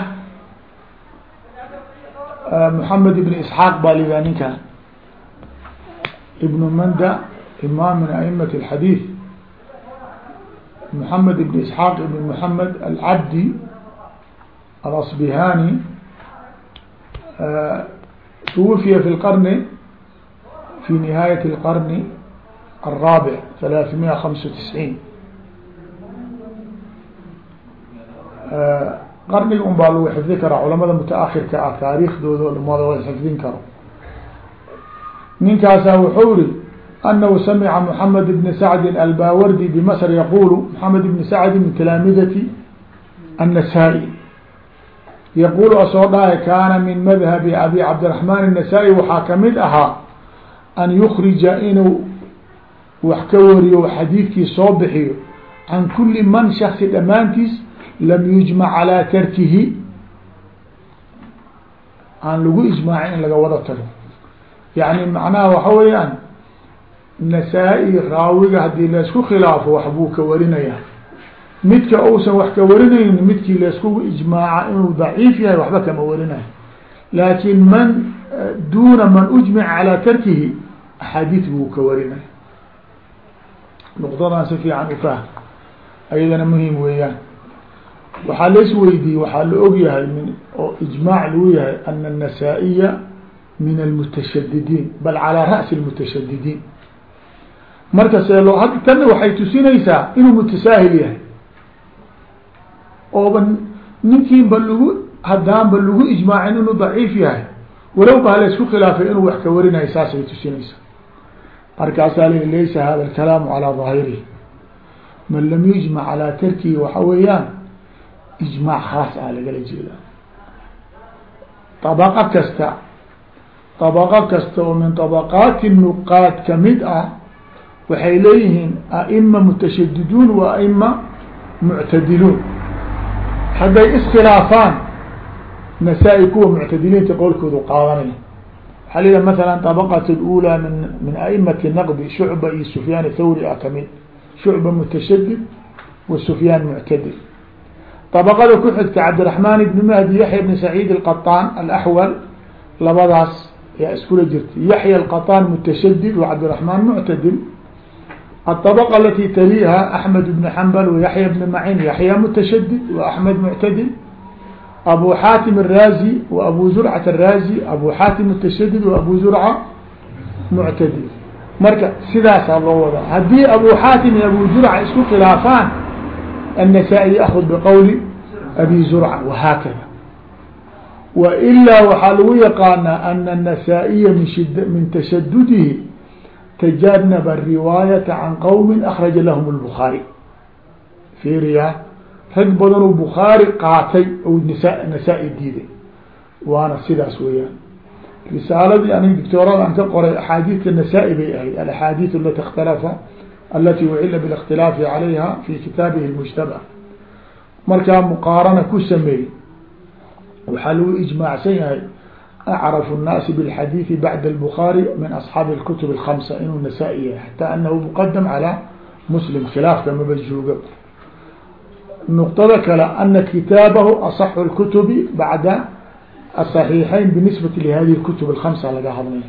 moxamed ibn isxaaq baa la yihah ninkan ibnu manda imaam min a'imat alxadiid محمد بن اسحاق بن محمد العبدي الاصبهاني توفي في القرن في نهاية القرن الرابع ثلاثمائة خمسة وتسعين qarniga un baa lagu xifdi karaa culamada mutaakhirka ah taariikhdooda umada way xifdin karo ninkaasaa wuxuu ri أنه سمع محمد بن سعد الباوردي بمصر يقول محمد بن سعد من تلامذة النسائي يقول asoo dhahay كاna min مdهب أbي cبدالرحمن النسائي waxaa kamid ahaa أn يkرiجa inuu wax ka wariyo xadيidkii soo bixiyo عan kuli man شhخصi dhamaantiis lam yujmac calaa tarkihi. Aan lagu ijmaacin in laga wada tago. Yani macnaha waxa weeyaan nasaa-i raawiga haddii laysku khilaafo wax buu ka warinayaa. Midka uusan wax ka warinaynin midkii laysku ijmaaca inuu daciif yahay waxba kama warinayo. Laakin man duuna man ujmica calaa tarkihi axaadiid buu ka warinaya. Nuqdadan si fiican ufahm ayadana muhiim weeyaan waxaa lays weydiiyey waxaa la og yahay min oo ijmaac lagu yahay ana الnasaa-iya min almutashadidiin bal calaa ra'si اlmutashadidiin marka see loo had tanna waxay tusinaysaa inuu mutasaahil yahay ooba ninkiinba lagu haddaanba lagu ijmaacin inuu daciif yahay walow ba laysku khilaafay inuu wax ka warinayo saasay tusinaysaa markaasaa l laysa hada alkalaamu calaa daahirihi man lam yujmac calaa tarkihi waxa weeyaan ijmaac khaas ah lagala jeeda abaqo kasta abaqo kasta oo min abaqaati nuqaad ka mid ah waxay leeyihiin aima mutashadiduun wa aima muctadiluun. Hadday iskhilaafaan nasaa-i kuwa muctadiliinta qowlkoodu qaadanaya waxaa la yihaha masalan abaqat lula min min aimati naqdi shucba iyo sufyaan thawri ah ka mid shucba mutashadid wa sufyaan muctadil. طabaqada ku xigta cabdiraحmaan ibn mahdi yaxya bn saciid الqaطaan alaxwal labadaas yaa iskula jirta yaxya الqaطaan mutashadid wa cabdiraحmaan muctadil الطبقة التي تليها أحمد بن حنبل ويحيى بن معين يحيى متشدد وأحمد معتدل أبو حاتم الرازي وأبو زرعة الرازي أبو حاتم متشدد وأبو زرعة معتدل marka sidaasaa loo wadaa haddii abu xaatim iyo abu zurca isku khilaafaan النسائي يأخذ بqول أbي زرعة وhاkذا وإlا waxaa lagu yaqaanaa أن النسائيa min تشhdده تجنب الرواaية عن qوم أخرج لهم البخاaري فيrya rag badan oo bukhaari qaatay ou nasaa-i diiday waana sidaas weeyaan risaaladii anig dictoorada aan ka qoray axaadiidka nasaa-i bay ahayd alaxaadiid alati اkhtalafa alati ucila biاlاkhtilaafi calayha fi kitaabihi اlmujtaba markaa muqaarana ku sameeyey waxaa lagu ijmaacsan yahay acrafu الnaasi bاlxadiidi bacda الbukhaari min asxaabi اlkutub الkhamsa inuu nasaa-i yahay xataa anahu muqadam calى muslim khilaafka maba jooga نqطada kale أna kitaabahu aصx الkutubi baعda الصaحيiحayn bnisbati lhadiه الkutub الخamسة laga hadlay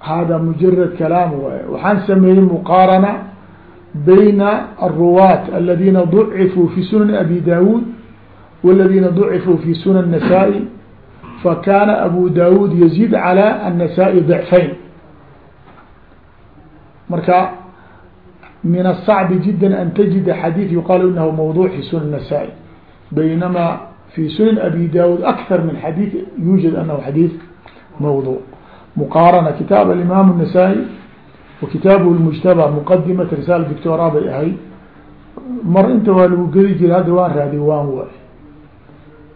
hada mujarad kalaam waay waxaan sameeyey mqaarana bayna الruwaaة aladina ضcifuu fi sunan abi dawud wاladina ضcifuu fi sunan النasائي fakana abu dawud yazid calى النasائي ضعfayn marka min الصعب جidا an تجida xadيث yuqal inahu mوضوع fi sunan النasائي baynama fi sunan abi dawud أkثar min xadيث yuجad anahu xadيث mوضوع muqaarana kitaab alimaam الnasaa-i wa kitaabuhu lmujtabaa muqadimat risaala dictora bay ahayd mar inta waa lagu geli jira hadda waan raadi waan way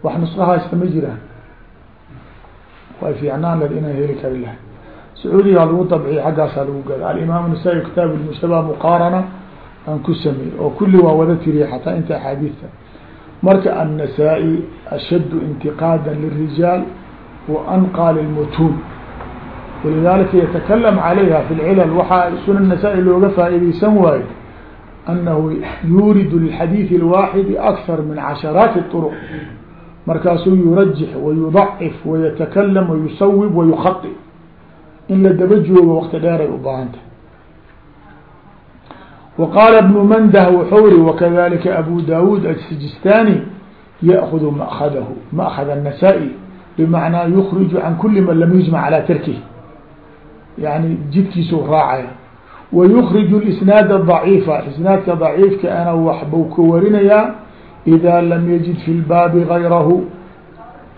wax nusqahaasta ma jiraan way fiicnaan leh inaan heli kari lahay sacuudigaa lagu dabciya xaggaasaa lagu gala alimaam nasaa-i kitaabu lmujtabaa muqaarana aan ku sameey oo kulli waan wada tiriya xataa inta axaadiidta marka annasaa-i ashaddu intiqaadan lirijaal wa anqaa lilmutuun walidalika yatakalam calayha fi lcilal waxaa sunan nasaa-i looga faa'iideysan waayo annahu yuuridu lilxadiidi اlwaaxidi akthar min casharaati طرق markaasuu yurajix wayudacif wayatakalam wayusawib wayukhai in la daba joogo wakti dheeray u baahan tahay wa qaala ibnu mandah wuxuu ri wakadalika abu dawud asijistani ya'kudu ma'kadahu ma'kad الnasaa-i bimacnaa yukriju can kuli man lam yujmac calى tarkih yani jidkiisu raacaya wayukriju lisnaada daciifa isnaadka daciifka ana waxbuu ka warinayaa idaa lam yajid fi lbaabi gayrahu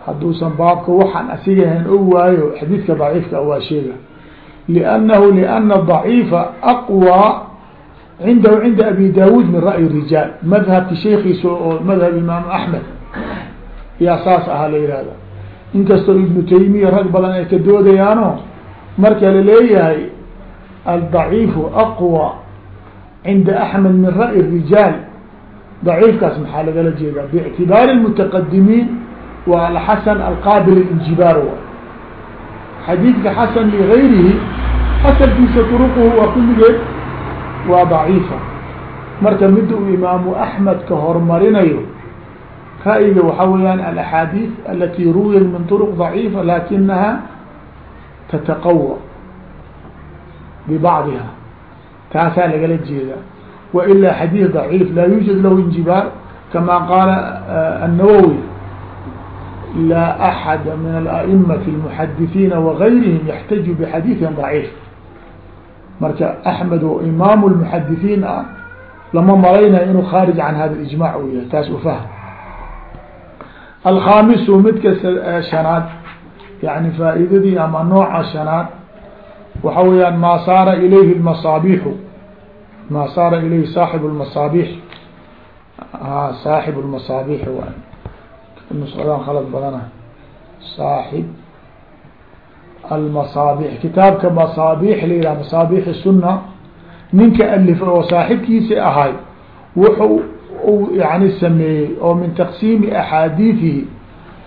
hadduusan baabka waxaan asigahayn o waayo xadiidka daciifka waa sheega liannahu liana daciifa aqwaa cindahu cinda abi daawuud min ra'yi rijaal madhabka sheykiisa oo madhab imaamu axmed yaa saas ahaa la yihahda inkastoo ibnu marka la leeyahay aldaciifu aqwa cinda axmed min ra'yi rijaal. Daciifkaas maxaa lagala jeedaa? Bictibaari اlmutaqadimiin waa alxasan alqaabil injibaar xadiidka xasan ligayrihi xasankiisa turuquhu waa kulligeed waa daciifa. Marka mida uu imaamu axmed ka hormarinayo ra'yiga waxaa weeyaan alaxaadiis alati ruwiyat min turuq daciifa lakinaha tataqawa bibacdiha taasaa lagala jeedaa wailaa xadiid daciif laa yuujad lahu injibaar kama qaala annawowi laa axada min alaimati almuxadisiina wagayrihim yaxtaju bixadiidin daciif marka axmed oo imaamu lmuxadisiin ah lama malaynayo inuu khaarij can hada ijmac uu yahay taas u fahm alkhaamisu midka shanaad yani faa'iidadii ama nooca shanaad waxa weeyaan maa saara ilayhi lmasaabixu maa saara ilayhi saaxib lmasaabix saaxib lmasaabix waay. Nusqadaan khalad badana. Saaxib almasaabix kitaabka masaabix la yihah masaabix sunna ninka alifa oo saaxibkiisi ahay wuxuu u yani sameeyey oo min taqsiimi axaadiidihi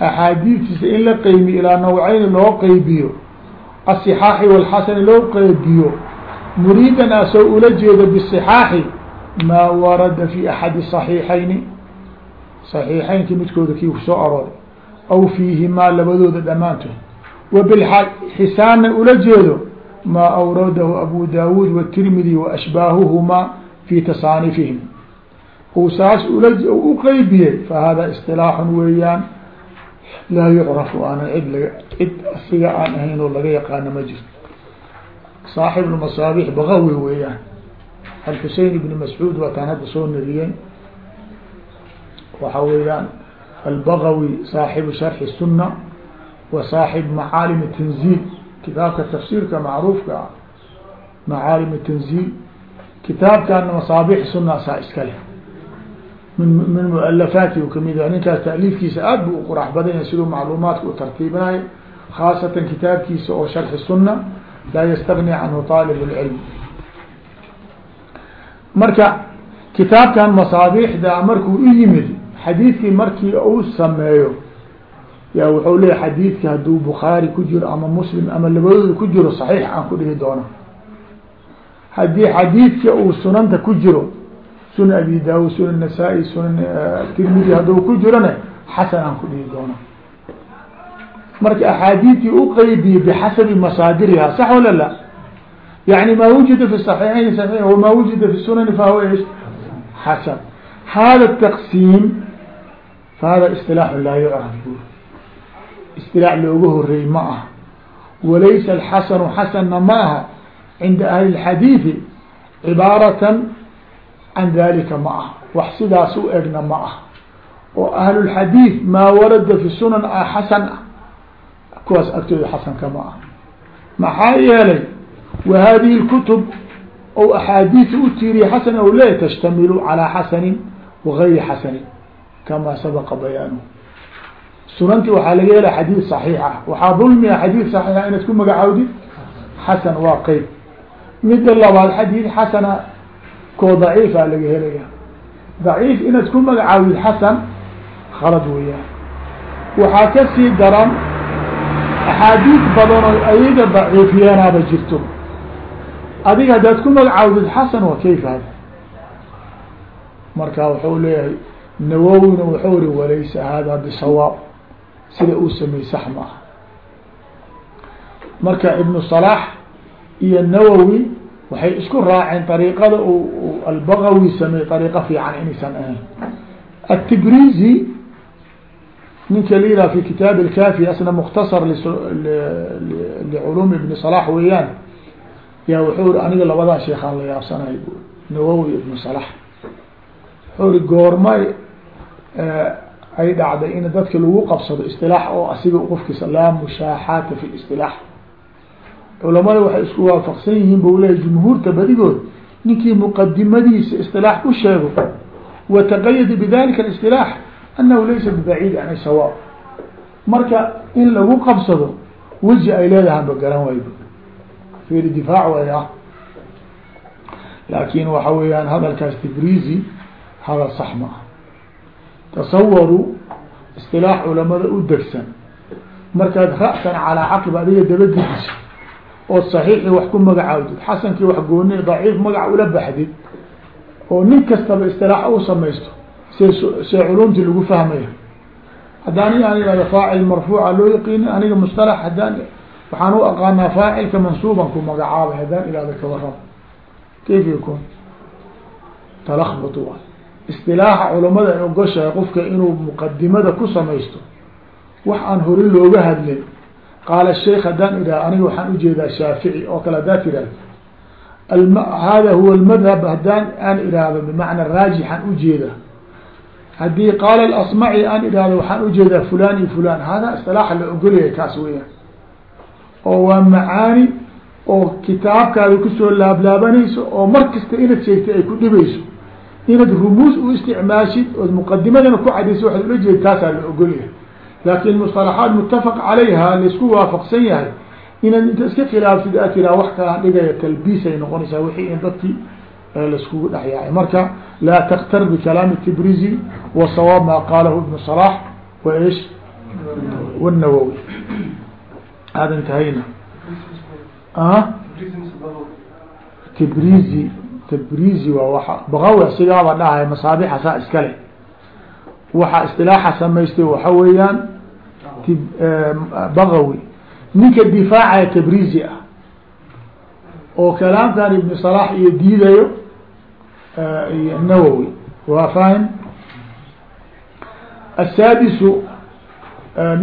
axaadiidtiisa in la qeymiyo ilaa nawceyni loo qeybiyo asixaaxi walxasani loo qeybiyo muriidan asoo ula jeedo bisixaaxi maa warada fi axadi صaxiixayni صaxiixeynki midkooda kii ku soo arooray aw fiihimaa labadooda dhammaantood wabilxisaanna ula jeedo maa awradahu abu daawuud watirmidi waashbaahuhumaa fi tasaanifihim uu saas ula u qeybiyey fahada isilaaxun weeyaan laa yucrafu aanan cid laga cid asiga aan ahayn oo laga yaqaano ma jirto. Saaxib lmasaabix bagawi weeyaan. Alxusein ibn mascuud waataan hadda soo nariyey waxa weeyaan albagawi saaxibu sharxi الsuna wa saaxib macaalim tanziil. Kitaabka tafsiirka macruufka ah macaalim tanziil. Kitaabkana masaabix suna saa iska leh min min mualafaati ka mid ninkaas taaliifkiisa aad bu uqurax badan yahay siduu macluumaadka u tartiibinayo khaasatan kitaabkiisa oo sharxi suna laa ystagni canhu طaalib اlcilm marka kitaabkan masaabixda markuu u yimid xadiidkii markii uu sameeyo ya wuxuu leeya xadiidki hadduu bukhaari ku jiro ama muslim ama labadooda ku jiro saxiix aan ku dhihi doono. Haddii xadiidki uu sunanta ku jiro sunan abi daawud sunan nasaa-i sunan eh, tirmidi hadduu ku jirona xasan aan ku dhihi doona marka axaadiidtii uqeybiye bixasabi masaadirihaa sax wala la yani maa wujida fi saxiixayn saxiix wamaa wujida fi sunani fahuwa ish? Xasan. Hada taqsiim fahada istilaaxu laa yucraf bu istilaax looga horey ma aha. Walaysa alxasanu xasanna ma aha cinda ahli lxadiidi cibaaratan can dalika ma aha wax sidaas u egna ma ah oo ahlu lxadiid maa warada fi sunan a xasan ah kuwaas agtooda xasanka ma ah maxaa yeelay wa hadihi اlkutub ou axaadiisa u tiiriya xasan ou le tashtamilu calaa xasanin wagayri xasanin kama sabaqa bayaanuhu sunanti waxaa laga helaya xadiid صaxiix ah waxaa dulmiya xadiid صaxiixa inaad ku magacaawdid xasan waa qeyb midda labaad xadiid xasana koo daciifa laga helaya daciif inaad ku magacaawdid xasan khalad weeyaan. Waxaa ka sii daran axaadiid badan oo ayaga daciifiyeenaaba jirto. Adiga haddaad ku magacaawdid xasan wa kayf hada marka wuxuu leeyahay nawowina wuxuu ri walaysa hada bisawaab. Sida uu sameey sax ma aha. Marka ibnu صalax iyo nawowi waxay isku raaceen ariiqada albagawi sameey ariiqo fiican inaysan ahayn. Atibrizi ninka la yihaha fi kitaab اlkafi asna muktasar liculuum ibni salax weeyaan. Ya wuxuu ri aniga labadaa sheekaan la yaabsanahay nawowi ibnu salax wuxuu ri goormay eh, ay dhacday in dadka lagu qabsado isilaax oo asiga qofkiisa laa mushaaxaata fi اsilaax culamada waxay isku waafaqsan yihiin bu leeya jumhuurta badigood ninkii muqadimadiisa isilaax ku sheego wataqayada bidalika isilaax anahu laysa bibaciid an sawaab. Marka in lagu qabsado weji ay leedahanba garan wayba fir difaac way ah. Laakin waxa weeyaan hadalkaas tibrizi hadal sax ma ah tasawaruu isilaax culamada u degsan. Markaad ra'san calaa caqib adiga dabagediso ood saxiixii wax ku magacaawdid xasankii wax gooni daciif magac ula baxdid oo nin kastaba istilaax u samaysto see see culumtii lagu fahmaya. Haddaan aan ihahdo faacil marfuuca loo yaqiini aniga mustalax haddaan waxaan u aqaanaa faacilka mansuuban ku magacaabay haddaan ihahdo kawarab kayf yakun talakbut waay istilaaxa culamada ay ogoshahay qofka inuu muqadimada ku samaysto wax aan hore looga hadlin qaala sheikh haddaan idhaha aniga waxaan u jeedaa shaafici oo kale haddaad tidhahdo hada huwa lmadhab haddaan aan idhaahdo bimacna raajixaan ujeeda haddii qaala alasmaci aan idhaahdo waxaan u jeedaa fulan iyo fulan hada istilaaxa la ogolyahay kaas weeyaan oo waa macaani oo kitaabkaada ku soo laablaabanayso oo mar kasta inaad sheegtay ay ku dhibayso inaad rumuus u isticmaashid ood muqadimadana ku cadaysa waxaad ula jeeda taasaa la ogolyahay laakin musطalaxaat mutafaq calayha laisku waafaqsan yahay inaad inta iska khilaafsid a tiraa wax kalaan dhigaya talbiis ay noqonaysaa wixii in dadkii laiskugu dhexyaacay marka laa taktar bikalaami tibrizi wa sawaab maa qaalahu ibnu صلاح wa ish wالnawowi hada intahayna tibrizi tibrizi waa waa baqawi asigaaba dhahay masaabixa saa iska leh waxa istilaaxa samaystay waxa weeyaan bagawi ninka difaacaya tabrizi ah oo kalaamkan ibn صلاح iyo diidayo iyo nawowi waa fahim السادس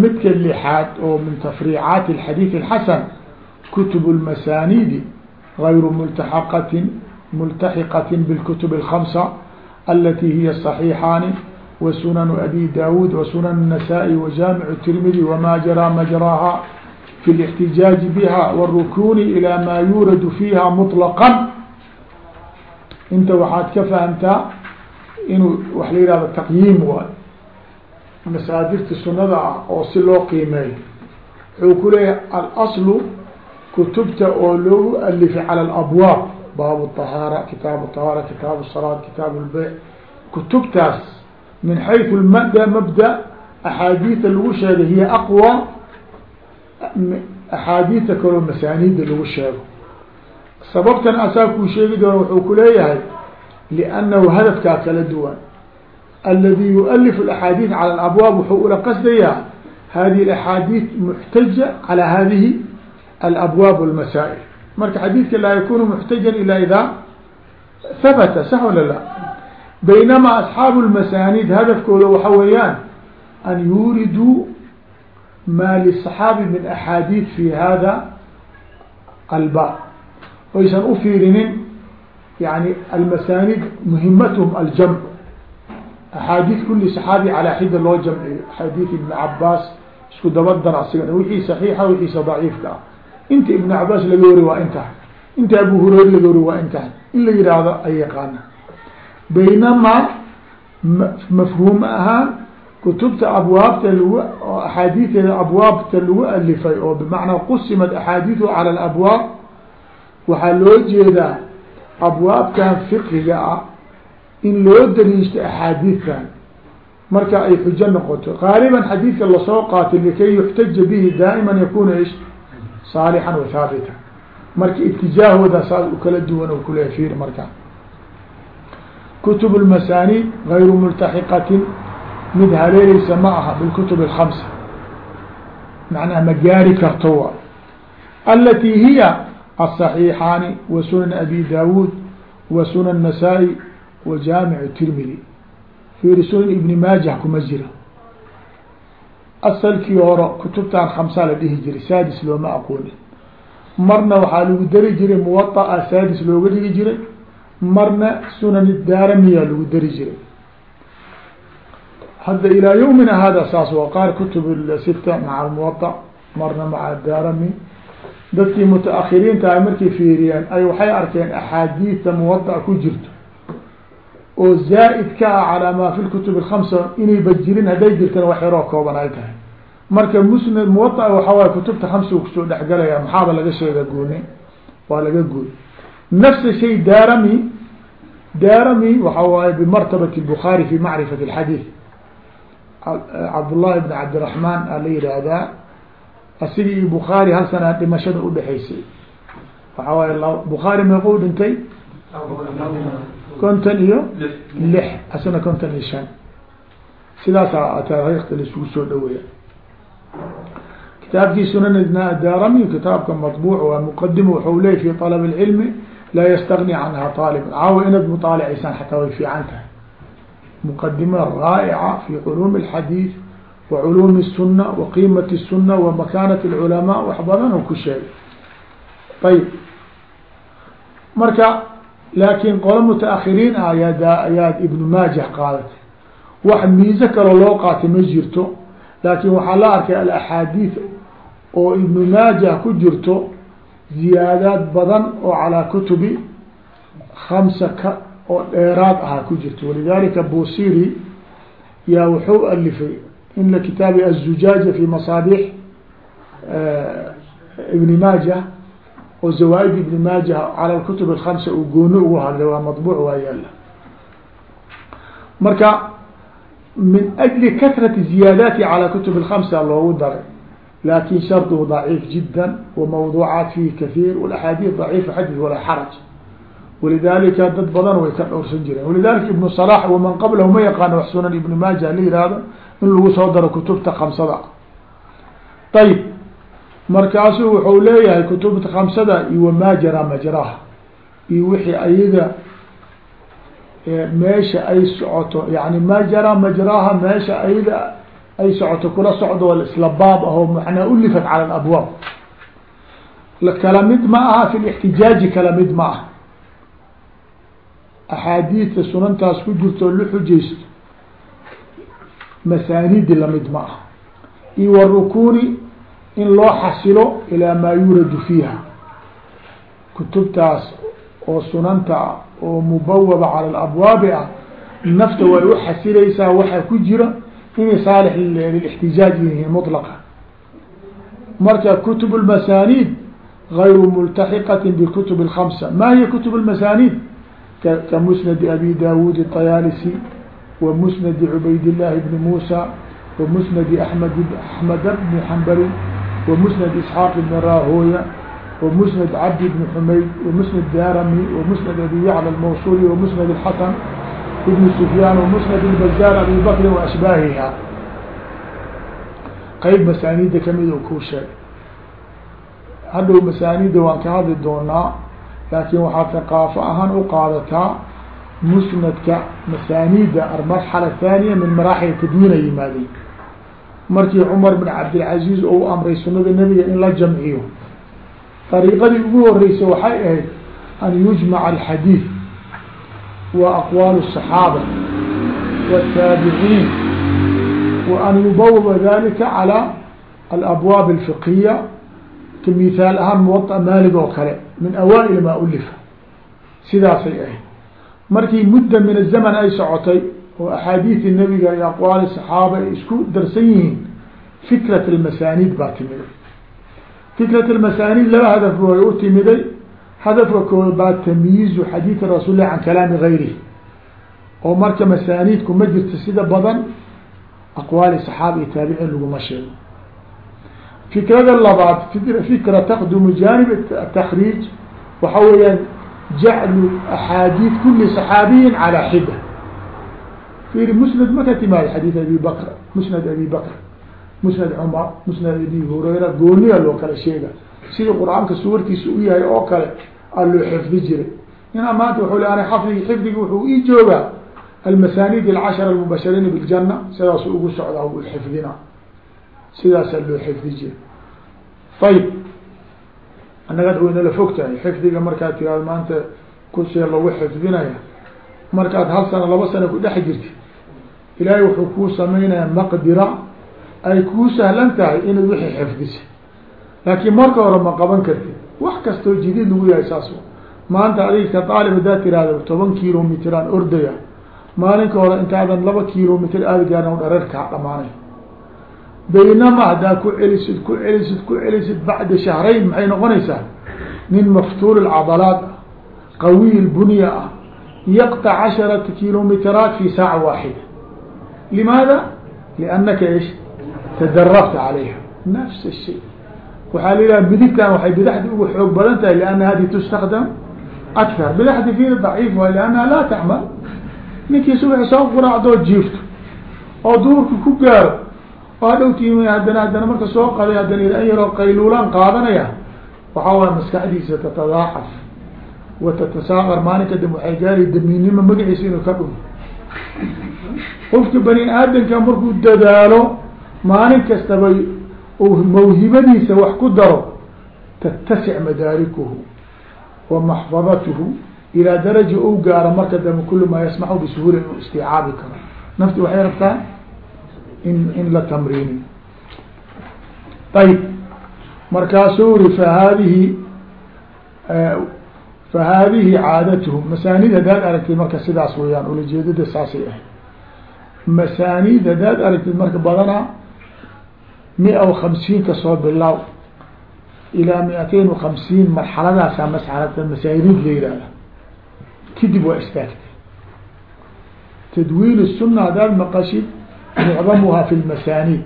midka لحaad oo min تfriicaati الحadيiث الحasن kتب المasanidi غayr ملتحqة ملتحqة بالkتب الخمسة التي هي الصحيحاni وسنن أbي dاود وسنن النسائي وجامع الترمذي وma جرى مجراها في الاحتجاج بها والركون إلى ma يurad فيها مطلقا inta waxaad ka fahamtaa inuu wax la yihahdo تqyiim waay masaadirta sunada ah oo si loo qiimeeyo wuxuu ku leeyahay alaslu kutubta oo loogu alifay cala alabwaab baab الطahaara kitaab الطahaara kitaab الصalaat kitaab اlbeyc kutubtaas min xayثu lmabda mabda axaadiida lagu sheegay hiya aqwى axaadiidta kaloo masaaniida lagu sheego. Sababtan asaa kuu sheegi doona wuxuu ku leeyahay liannahu hadafkaa kala duwan. Aladi yualif alaxaadiid cala alabwaab wuxuu ula qasdayaa hadihi alaxaadiid muxtaja cala hadihi alabwaab walmasaa'il. Marka xadiidka laa yakunu muxtajan ila ida habata sax wala la baynamaa asxaabu lmasaaniid hadafkooda waxa weeyaan an yuuriduu maa lisaxaabi min axaadiid fi hada albaab oysan ufiirinin yani almasaaniid muhimatuhum aljamc axaadiid kuli saxaabi calaa xida loo jamciyo axaadiid ibni cabaas isku daba daracsiga wixii saxiixa wixiisa daciifka ah inta ibn cabaas laga wari waa intahay inta abu hureyre laga wari waa intahay in la yidhaahdo ay yaqaana baynamaa mafhuum ahaan kutubta abwaabta lagu axaadiideeda abwaabta lagu alifay oo bimacnaa qusimat axaadiidu cala alabwaab waxaa loo jeedaa abwaabtan fiqiga ah in loo daliishto axaadiidtan marka ay xujo noqoto qaaliban xadiidka la soo qaatay likay yuxtaja bihi daa'iman yakuna ish saalixan wa haabita marka itijaahooda saas u kala kutub lmasaaniid gayru multaxiqatin mid haleeleysa ma aha bilkutub alkhamsa macnaha ma gaari karto wa alati hiya aلصaxiixaani wa sunan abi dawuud wa sunan nasaa-i wa jaamic tirmidi fiiri sunan ibni maajah kuma jira asalkii hore kutubtan khamsaa la dhihi jiray saadis looma aqoonin marna waxaa lagu dari jiray muwaطa saadis looga dhigi jiray marna sunan daaramiyaa lagu dari jiray. Hadda ilaa yawmina hada saas waa qaar kutub sita maca muwa marna maca daarami. Dadkii mutaahiriintaha ah markay fiiriyeen ay waxay arkeen axaadiida muwadaa ku jirto. Oo zaa'id ka ah calaa maa fi lkutub alkhamsa inayba jirin hadday jirtana waxyaroo kooban ay tahay. Marka musnad muwadaa waxaa waaye kutubta khamsiga ku soo dhexgalaya maxaaba laga sheega gooni? Waa laga gooy nafsa shay daarami daarami waxa waaye bimartabati الbukhaari fi macrifati اlxadiid cabdullahi bn cabdiraحmaan aa la yihahdaa asiga iyo bukhaari hal sanaa dhimashada udhexaysay waxa waaye bukhaari meeqou dhintay konton iyo lix asna konton iyo shan sidaasaa taariikhta laisugu soo dhaweeya kitaabkii sunanna daarami kitaabka maطbuuc waa muqadimo waxau leeyay fi طalab اlcilmi laa ystagni canha طaalib caawa inaad muطaalacaysaan xataa way fiican tahay مqdimة raaئcة في culuم الxadيiث wa culuم الsuna wa qiimaة الsuna wa makaanaة الculamaa wax badan oo ku sheegay ayb marka laakin qolo mutaأkhiriin ah ayaa ayaad ibn maajah qaadatay wax miise kaloo loo qaatay ma jirto laakin waxaa la arkay alaxaadiiث oo ibn maajah ku jirto ziyaadaad badan oo calىa kutubi kamsa ka oo dheeraad ahaa ku jirto walidalika busiri yaa wuxuu alifay in la kitaabi الzujaaja fi masaabiix ibni maaja oo zawaaid ibni maaja cala kutub alkhamsa uu gooni ugu hadlay waa maطbuuc waa yaala marka min ajli kasrati ziyaadaati calى kutub اlkhamsa loogu daray lakin sharduhu ضaciif jida wamawduucaat fihi kahiir wاlaxaadiid ضaciifa xadid walaa xaraj walidalika dad badan way ka dhowrsan jireen walidalika ibnu صlax waman qablahu ma yaqaano wax sunan ibni maaja la yihahdo in lagu soo daro kutubta khamsada ayb markaasuu wuxuu leeyahay kutubta khamsada iyo wamaa jara majraha iyo wixii ayaga meesha ay socoto yani ma jara majraha meesha ayada ay socoto kula socdo wal isla baab aho manaa ulifat cala alabwaab. Kala mid ma aha fi lixtijaaji kala mid ma aha. Axaadiidta sunantaas ku jirto la xujaysto. Masaanidi la mid ma aha. Iyo warukuni in loo xasilo ilaa maa yuradu fiiha. Kutubtaas oo sunanta ah oo mubawaba cala alabwaabi ah nafta way u xasilaysaa waxaa ku jira inay saalix lilixtijaaj yihiin mطlaqa marka kutub اlmasanid غayru multaxiqati bkutub الkamsa ma hiya kutub اlmasanid kamusnadi abi dawud الطayaalisi wa musnadi cubayd الlahi bni musa wa musnadi amed axmed bni xambali wa musnad isxaaq bni rahoya ومسند عبد بن حميد ومسند دارمي ومسند أبي يعلى الموصولي ومسند الحسن ibn sufyaan wmusnad bazaar abi bakri wa ashbaahiha qeyb masaaniida ka mid oo kuu sheegay hadhow masaaniida waan ka hadli doonaa laakiin waxaad haqaafo ahaan u qaadataa musnadka masaaniida almarxala thaaniya min maraaxil tadwiina yimaadey markii cumar bin cabdilcaziiz ou amray sunada nebiga in la jamciyo dariiqadii ugu horreysay waxay ahayd an yujmaca alxadiid wa aqwaal الصحaabة والتاabعيin وan yubawba dalika calى alabwaab الفiqhiya kamihaal ahaan muwaطأ maalig oo kale min awaaئil maa ulifa sidaasay ahayd markii mudda min الزmn ay socotay oo axaadiiثi nebiga iyo aqwaal الصaxaaba ay isku darsan yihiin fikrat الmasanid baa timid fikrat almasaanid laba hadaf way u timiday hadafka koobaad tamyiizu xadiidi rasuul lah can kalaami gayrihi oo marka masaaniidku ma jirto sida badan aqwaali saxaaba iyo taabiciin laguma sheego fikrada labaad fikra taqdumu janib atakriij waxa weeyaan jaclu axaadiid kuli صaxaabiyin calى xida fiiri musnad maka timaado xadiid abi bakr musnad abi bakr musnad cumar musnad abi hurayra gooniya loo kala sheega sida qur'aanka suwarkiisa u yahay oo kale a loo xifdi jiray. Inaa maanta wuxuu le xafdigi xifdigi wuxuu ii joogaa almasanid alcashara almubashariina biljana sidaasu ugu socdaa u xifdina. Sidaasaa loo xifdi jiray. Ayib annagad waynala fog tahay xifdiga markaad tiraado maanta kushee lagu xifdinaya markaad hal sano laba sano ku dhex jirti ilaahay wuxuu kuu sameynaya maqdira ay kuu sahlan tahay inaad wixii xifdisa laakiin marka hore ma qaban kartid wax kastoo jadiid lagu yahay saas maanta adig ka aalib haddaad tiraahdo toban kilomitraan ordaya maalinka hore intaadan laba kilomitr aada gaaran dhareer kaa dhamaanay baynama haddaa ku celisid ku celisid ku celisid bacda shahrayn maxay noqonaysaa nin maftuul lcadalaad ah qawiy lbunya ah yaqطع casharata kilomitraat fi saaca waaxida limaada liannaka ish tadarabta calayha nafs الshay waxaa la yidhaha bidigtan waxay bidaxdi ugu xoog badan tahay lianna hadi tustakdam akar bidaxdi fiir daciif waay liannaha laa tacmal ninkii subaxi soo quraacdoo jiifto oo duurka ku gaaro oo hadhowtiim haddana haddana marka soo qaday haddana an yaroo qayluulaan qaadanaya. Waxaa waaya maskaxdiisa tatadaacaf wa tatasaaqar maalinka dam waxay gaari damiinnimo magaciisa inuu ka dhumo. Qofka bani aadamka markuu dadaalo maalin kastaba mawhibadiisa wax ku daro tattasic madaarikuhu wa maxfadatuhu ilaa daraja ou gaaro marka dambe kulu maa yasmacu bisuhuula inuu isticaabi karo. Nafti waxay rabtaa in in la tamriini. Ayib markaasuu uri fa haadihi fa haadihi caadatuhum masaanid haddaad aragtid marka sidaas weyaan ulajeedada saasay ahayd. Masaanid haddaad aragtid marka badanaa mia و hamsiin ka soo bilaaw ilaa miatain وahamsiin marxaladaasaa masxalada masaariid la yihahda kadib waa istaagtay tadwiin الsuna haddaad maqashid mucdamuhaa fi lmasaanid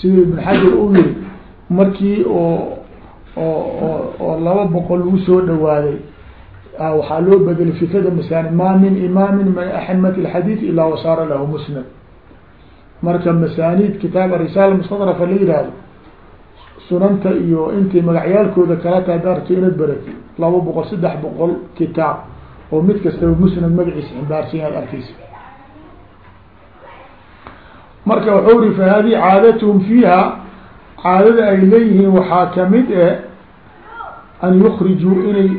sida ibn xajar uu yiri markii oo oo oo laba boqol lagu soo dhawaaday waxaa loo bedelay fikrada masaanid ma min imaamin min aximat اlxadiid ilaa wasaara lahu musnad marka masaanid kitaaba risaala mustadrafa la yihahdo sunanta iyo intay magacyaalkooda kala tahay daarto inaad barati laba boqol saddex boqol kitaab oo mid kastaba musnad magaciisa ximbaarsan yaad arkeysa marka wuxuu ri fa hadihi caadatuhum fiiha caadada ay leeyihiin waxaa ka mid e an yukrijuu inay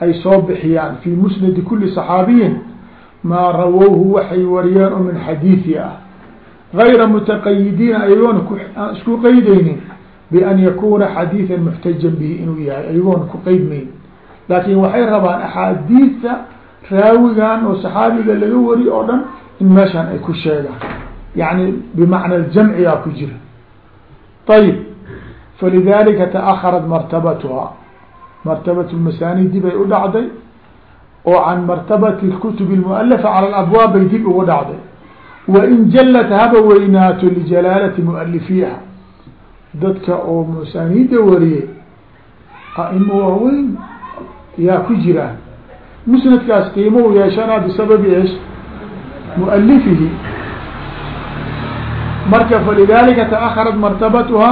ay soo bixiyaan fi musnadi kuli صaxaabiyin maa rawowhu waxay wariyeen oo min xadiidi ah gayra mutaqayidiina ayagoona isku qeydeynin bian yakuna xadiiثa muxtajan bihi inuu yahay ayagoona ku qeydmayn laakin waxay rabaan axaadiidta raawigan oo saxaabiga laga wari oo dhan in meeshaan ay ku sheegaan yani bmacna jamcigaa ku jira ayib falidalika taأharat martabatuha martabat masaani dib ay u dhacday oo can martabati kutub اmualafa calى abwaab bay dib ugu dhacday wain jalat haba weynaato lijalaalati mualifiiha dadka oo masaanida wariyey aimo waaweyn yaa ku jiraan musnadkaas qiimo u yeeshanaa bisababi esh mualifihi marka falidalika taأharat martabatuha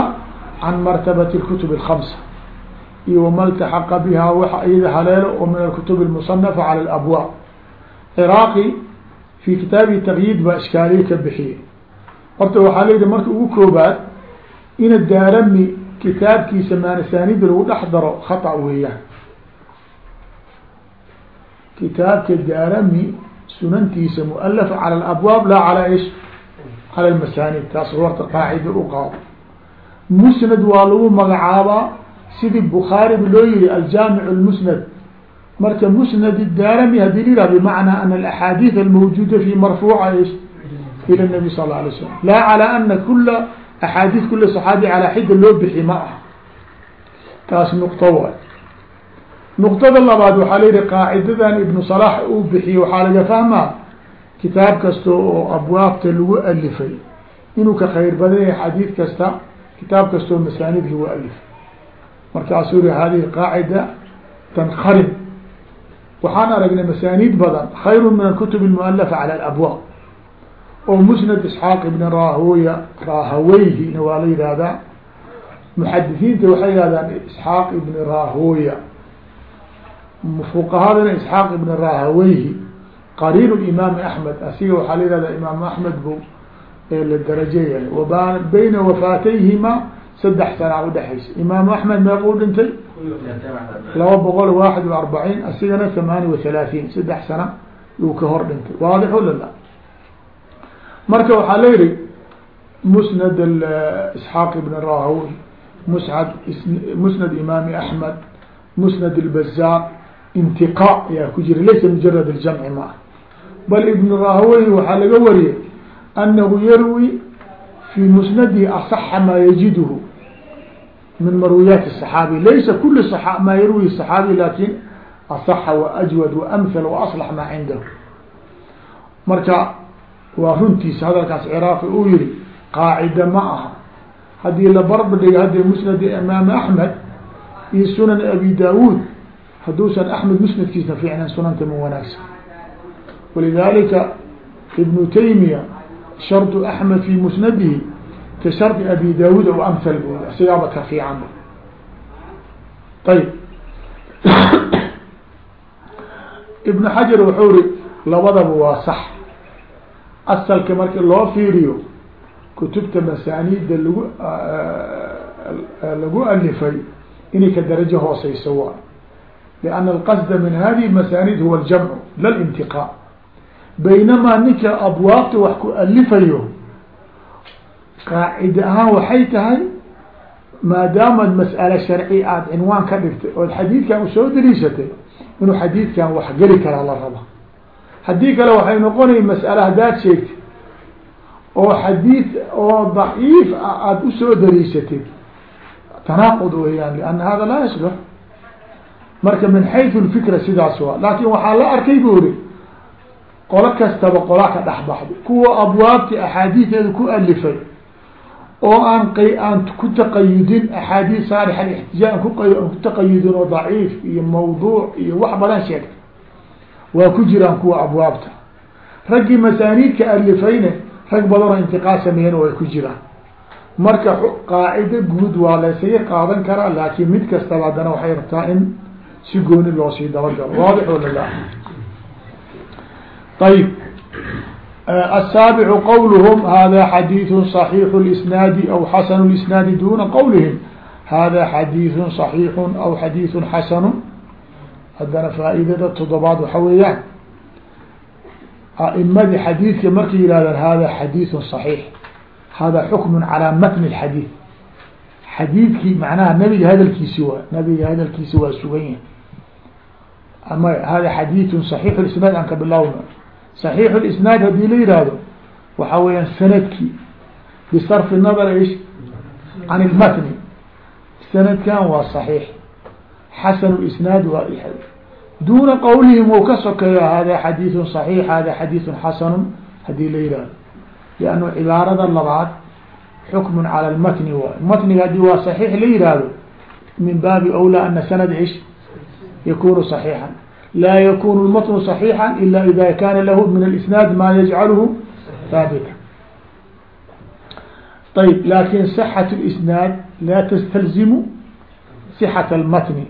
can martabati اkutub الkamsa iyo wama ltaxaqa biha waxa iyada haleelo oo min alkutub اlmusanafa calى اlabwaab ciraaqi fi kitaabi taqyiid baa ishkaaliye ka bixiye horta waxaa layihi marka ugu koobaad ina daarami kitaabkiisa maanasaanida lagu dhex daro khata weeyaan. Kitaabka daarami sunantiisa mualafa cala alabwaab laa calaa ish? Cala almasaanid. Taas horta qaacida u qaado musnad waa lagu magacaabaa sidii bukhaariba loo yihi aljaamic lmusnad marka musnad daarami hadii la yihah bimacnaa ana alaxaadiid almawjuuda fi marfuuca ish ila nabi sal alay slam laa calى ana kula axaadiid kula صaxaabi calaa xida loo bixi ma ah taas nuqto waay nuqtada labaad waxaa la yihi qaacidadan ibnu صalax uu bixiye waxaa laga fahmaa kitaab kasta oo abwaabta lagu alifay inuu ka khayr badan yahay xadiid kasta kitaab kasta oo masaanid lagu alifay markaasuu yihi hadihi qaacida tankarib waxaan aragnay masaaniid badan khayru min alkutub اlmualafa calى alabwaab oo musnad isxaaq ibn rahoya rahaweyhina waa la yihahdaa muxadisiinta waxay yihahdaan isxaaq ibn rahoya fuqahadana isxaaq ibn rahaweyhi qariin imaami axmed asiga waxaa la yihahdaa imaam axmed bu la darajo yahay. Waba bayna wafaatayhima saddex sanaa udhexaysa imaamu axmed meequu dhintay laba boqol waaxid wa arbaciin asigana thamaani wa halaaثiin saddex sana yuu ka hor dhintay waadix lala marka waxaa la yihi musnad isxaaq ibn rahawey musad musnad imaami axmed musnad اlbazaar intiqa ayaa ku jira laysa mujarad اljamci ma ah bal ibn rahawey waxaa laga wariyey anahu yarwi fi musnadihi aصxa maa yajidhu min marwiyaati الصaxaabi laysa kuli maa yarwi الصaxaabi lakin aصxa waajwad waamhal waaصlax maa cindahu marka waa runtiisa hadalkaas ciraaqi uu yihi qaacida ma aha haddii la barba dhigo haddi musnad imaam axmed iyo sunan abi daawuud hadduusan axmed musnadkiisa fiicnan sunanta ma wanaagsan walidalika ibnu taymiya shardu axmed fi musnadihi ka shardi abi daawuud o amhal bu sigaaba ka fiicanba ayb ibnu xajar wuxuu ri labadaba waa sax asalka marki loo fiiriyo kutubta masaaniida lagu lagu alifay inay ka darajo hooseyso waa lianna alqasda min hadihi masaanid huwa aljamcu la lintiqaa ninka abwaabta wax ku alifayo qaacida ahaan waxay tahay maadaamaad mas'ale sharci aada cinwaan ka dhigtay ood xadiidkan u soo daliishatay inuu xadiidkan wax geli karaa la raba. Haddii kale waxay noqonaya mas'ale haddaad sheegtid oo xadiid oo daciif ah aada u soo daliishatid tanaaqud weyaan lianna hada laa yaslux marka min xayثu lfikra sidaas waa laakin waxaa la arkay bu uri qolo kastaba qola ka dhexbaxday kuwa abwaabti axaadiideeda ku alifay oo aan aan ku taqayudin axaadiis saalix alixtijaa ku taqayudin oo daciif iyo mawduuc iyo wax badan sheegtay waa ku jiraan kuwa abwaabta. Raggii masaaniidka alifayne rag badanoo intiqaa sameeyeen way ku jiraan. Marka qaacida guud waa laysaga qaadan karaa laakin mid kastaba haddana waxay rabtaa in si gooni loo sii dabagalo waadix wala la ayb الsaaبع qwlhm hada xadيiث صحيiح الإsناad أو xasن الإsناad duna qwlihim hada xadيiث صحيiح أو xadيiث xasن haddana faaidada todobaad waxa weeyaan aimadi xadiidka markay yihahdaan hada xadيiث صحيiح hada xukm calى mtn الxadيiث xadiidkii macnaha nabiga hadalkiisi waa nabiga hadalkiisi waa sugan yahay ama hada xadيiث صحيiح الإsناad aan ka bilawna صحيح الإسناad hadii la yihahdo waxa weyaan sanadkii بصرف النظر ish عن المتن sanadkan waa صحيح xasن الإسناad waa duna qwlihim u ka sokeeyo hada xadيiث صحيح hada xadيiث xasن hadii la yihahdo لأnه cibaarada labaad xukم calى المتن waay mtniga hadii waa صحيح la yihahdo min baabi أولى أna سند ish yakunu صحيحا laa yakun اlmatn صaحيiحa ila ida kana lahu min اlisnaad ma yajcalhu haabita ayb lakin صxaة اlisnaad laa tastalzimu صxaة اlmatni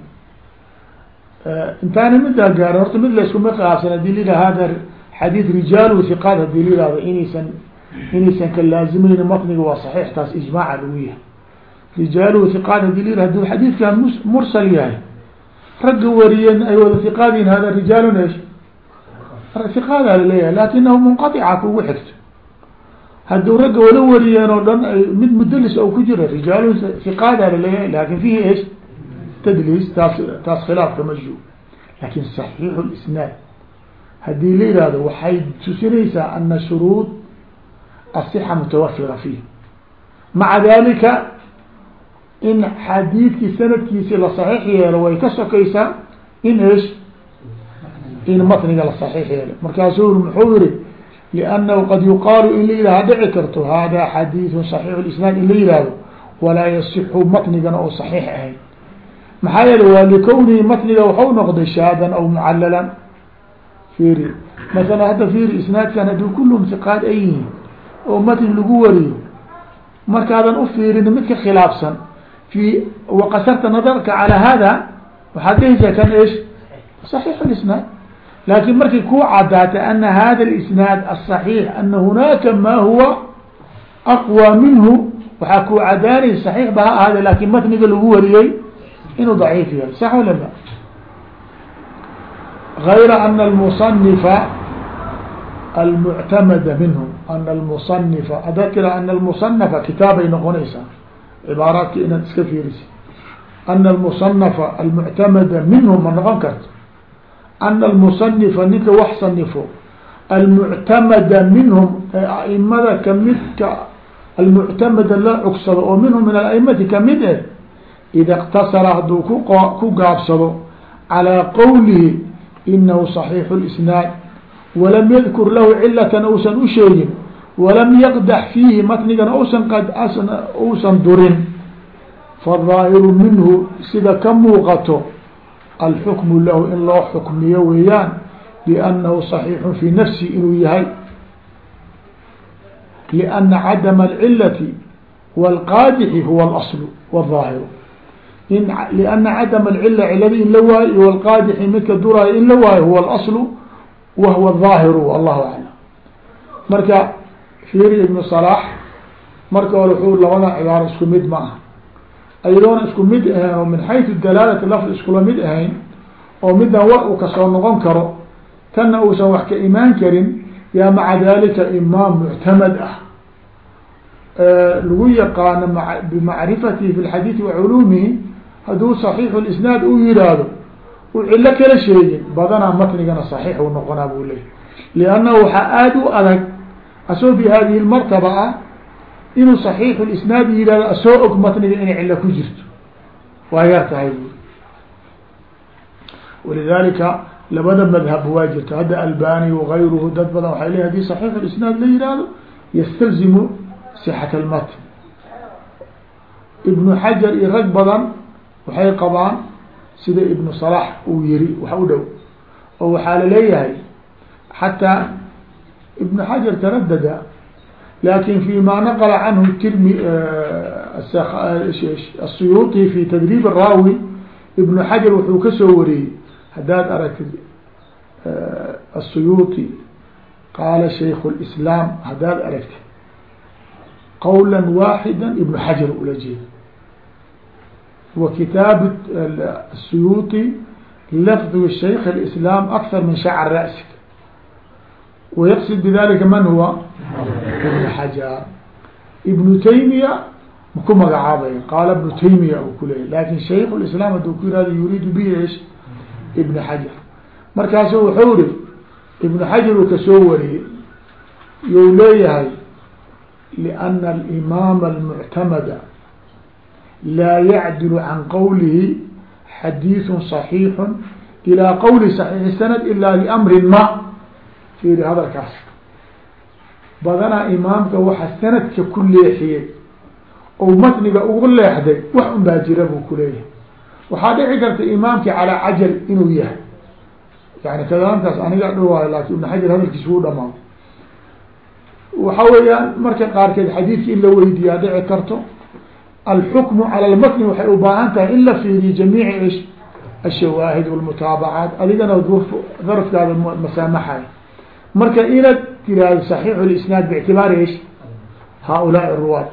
intaana midaa gaari horta mid layskuma qaabsan hadii la hada xadiid rijaalu hiqaad hadii la yihahdo inaysan inaysan ka laazimeyn matniga waa صaxiix taas ijmaaca lagu yahay rijaaluhu hiqaad hadii la yihah haduu xadiidkan mursal yahay ragga wariyeen ay wada iqaadiin hada rijaalun esh iqaadaa la leeyahay lakinahu munqaica kugu xigto hadduu ragga wala wariyeen oo dhan ay mid mudlis o ku jira rijaalun iqaadaa la leeyahay laakiin fihi esh tdlis taas taas khilaafka maju laakiin صaxiixu isnaad haddii la yihahdo waxay tusinaysaa ana shuruud asixa mutawafira fiih maca dalika in xadiidkii sanadkiisii la saxiix yeelo way ka sokaysaa in esh in matniga la saxiix yeelo. Markaasuu muxuu yihi liannahu qad yuqaalu in la yihah dhici karto hada xadiidun saxiix lisnaad in la yihahdo walaa yasixu matnigana oo saxiix ahayn. Maxaa yeele waa likownihi matniga waxau noqday shaadan aw mucalalan fiiri masalan hadda fiiri isnaadkan haddii kulluhum hiqaad ay yihiin oo matni lagu wariyo markaadan ufiirin mid ka khilaafsan في وqasرta نظرka عalى hada waxaad dhehaysaa kan ايش صحيح الاسناad lakin markay ku cadaatay أن hada الاسناad الصحيح أن هناaka ma huwa أقوى minhu waxaa ku cadaanay صحيح ba ha ahade lakin mtniga lagu wariyey inuu ضعيif yahay صح ولا la غayra أن المصنفa المعتمda minhu أن المصنفa ada tira أن المصنفa kitaabay noqonaysaa cibaaraadka inaad iska fiirisa ana almusanafa almuctamada minhu ma noqon karto ana almusanifa ninka wax sanifo almuctamada minhum ee aimada kamidka almuctamada la cugsado oo minhum min alaimati kamid eh ida اktasara hadduu ku ku gaabsado calىa qowlihi inahu صaxiixu اlisnaad walam yadkur lahu cilatan uusan u sheegin walam yaqdax fiihi matnigana usan uusan durin faظaahiru minhu sida ka muuqato alxukmu lahu in loo xukmiyo weeyaan biannahu صaxiixu fii nafsi inuu yahay liأna cadama alcilati wاlqaadixi huwa اlasl wالظaahiru in liأna cadama alcila ciladi in la waayo iyo wاlqaadixi midka duraayo in la waayo huwa اlasl wa huwa الظaahiru allahu aclam marka fiiri ibnu salaax marka hore wuxuu labadan cibaaro isku mid ma aha. Ayadoona isku mid ahayn oo min xaytu dalaalati lafdi iskula mid ahayn oo middan war uu ka soo noqon karo tanna uusan wax ka imaan karin yaa maca dalika imaam muctamad ah. Lagu yaqaano bimacrifatihi fi lxadiidi wa culuumihi hadduu saxiixu lisnaad u yihaahdo u cilo kala sheegin badanaa matnigana saxiix uu noqonaa buu leeyay liannahu waxaa aada u adag asoo bi hadihi اmartaba ah inuu صaxiixu isnaad yihahdo asoo og matniga inay cilo ku jirto waa yar tahay bu walidalika labada madhab waa jirta hadda albani wagayruhu dad badan waxay leeyi hadii صaxiix اisnaad la yihahdo ystalzimu صxat اlmatn ibnu xajar iyo rag badan waxay qabaan sida ibnu صalax uu yiri wax u dhow oo waxaa laleeyahay xataa ibnu xajar taradada lakin fi ma naqla canhu tirmi الsuyuطi fi tdrib الraawi ibnu xajar wuxuu kasoo wariyey haddaad aragtid الsuyuطi qaala shayk الإسlaam haddaad aragtid qawla waaxida ibnu xajar ula jeeda wa kitaab الsuyuطi lafdu shayk الإسlaam akثar min shacr ra'sik وyqصد bdalika man huwa ibn xajar ibnu taymiya maku magacaabay qaala ibnu taymiya u kuleeyay lakin shayk اإسlaam haduu ku yihahdo yuriidu bihi ish ibn xajar markaasu wuxuu ri ibnu xajar uu kasoo wariyey you leeyahay لأna الإmaam الmuctamada laa yacdil can qowlihi xadiiث صaحيiح ilى qowli صaحيiح sanad ila لأmri ma fiiri hadalkaas badanaa imaamka waxa sanadka ku leexiyey oo matniga ugu leexday wax un jira buu kuleeyahay waxaa dhici karta imaamki calaa cajal inuu yahay. Yani kalaamkaas aniga dhowaayo laakin ibn xajar hadalkiis wuu dhamaado waxa weeyaan marka qaarkeed xadiidka in la weydiiyaa dhici karto alxukmu cala lmatni waxay u baahan tahay in la fiiriyo jamiici ashawaahid walmutaabacaat adigana darfkaada masaamaxay marka inaad tiraahdo صaxiixu lisnaad bictibaari ish haaulaai ruwaad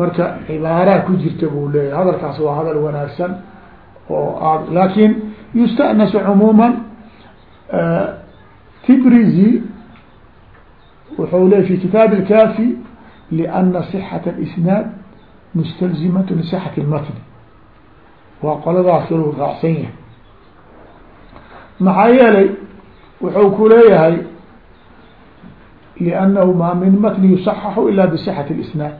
marka cibaaraa ku jirta buu leeyahy hadalkaas waa hadal wanaagsan oo aad laakin yustanasu cumuuma tibrizi wuxuu ley fi kitaab اlkafi lأna صxaة اlisnaad mustalzimat lisxati اlmatn waa qoladaas lu raacsan yahay maxaa yeelay wuxuu ku leeyahay لأnnahu ma min matni yuصxaxu ila bصxaة الإsnaad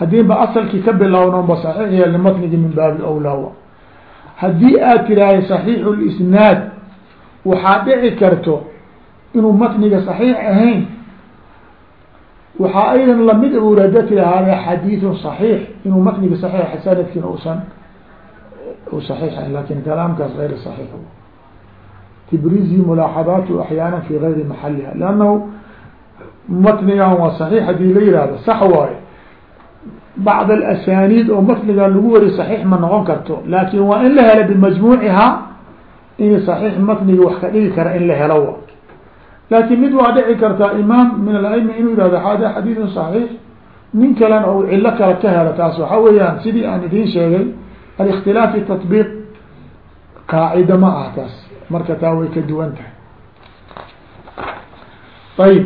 haddii ba asalkii ka bilowno ba صaxiix yeelna matnigi min baabi أwlaawa haddii aad tiraahda صaxiix الإsnaad waxaa dhici karto inuu matniga صaxiix ahayn waxaa aydan lamid bur hada tira hada xadiiثu صaxiix inuu matniga صaxiix sanadkiina usan u صaxiix ahayn lakin kalaamkaas غayr صaxiix tibrizi mulaaxadaatu axyaana fi gayri maxaliha lannahu matnigan waa صaxiix hadii la yihahdo sax waayo bacd alasaniid oo matnigan lagu wari صaxiix ma noqon karto laakin waa in la helo bimajmuucihaa in صaxiix matnigi wax ka dhigi kara in la helo wa laakin mid waa dhici kartaa imaam min alama inuu yihahdo hada xadiiثun صaxiix nin kalena ou cilo kale ka helo taas waxa weeyaan sidii aan idiin sheegay alikhtilaaf fi taطbiiq qaacida ma ah taas marka taa way ka duwan tahay. Ayb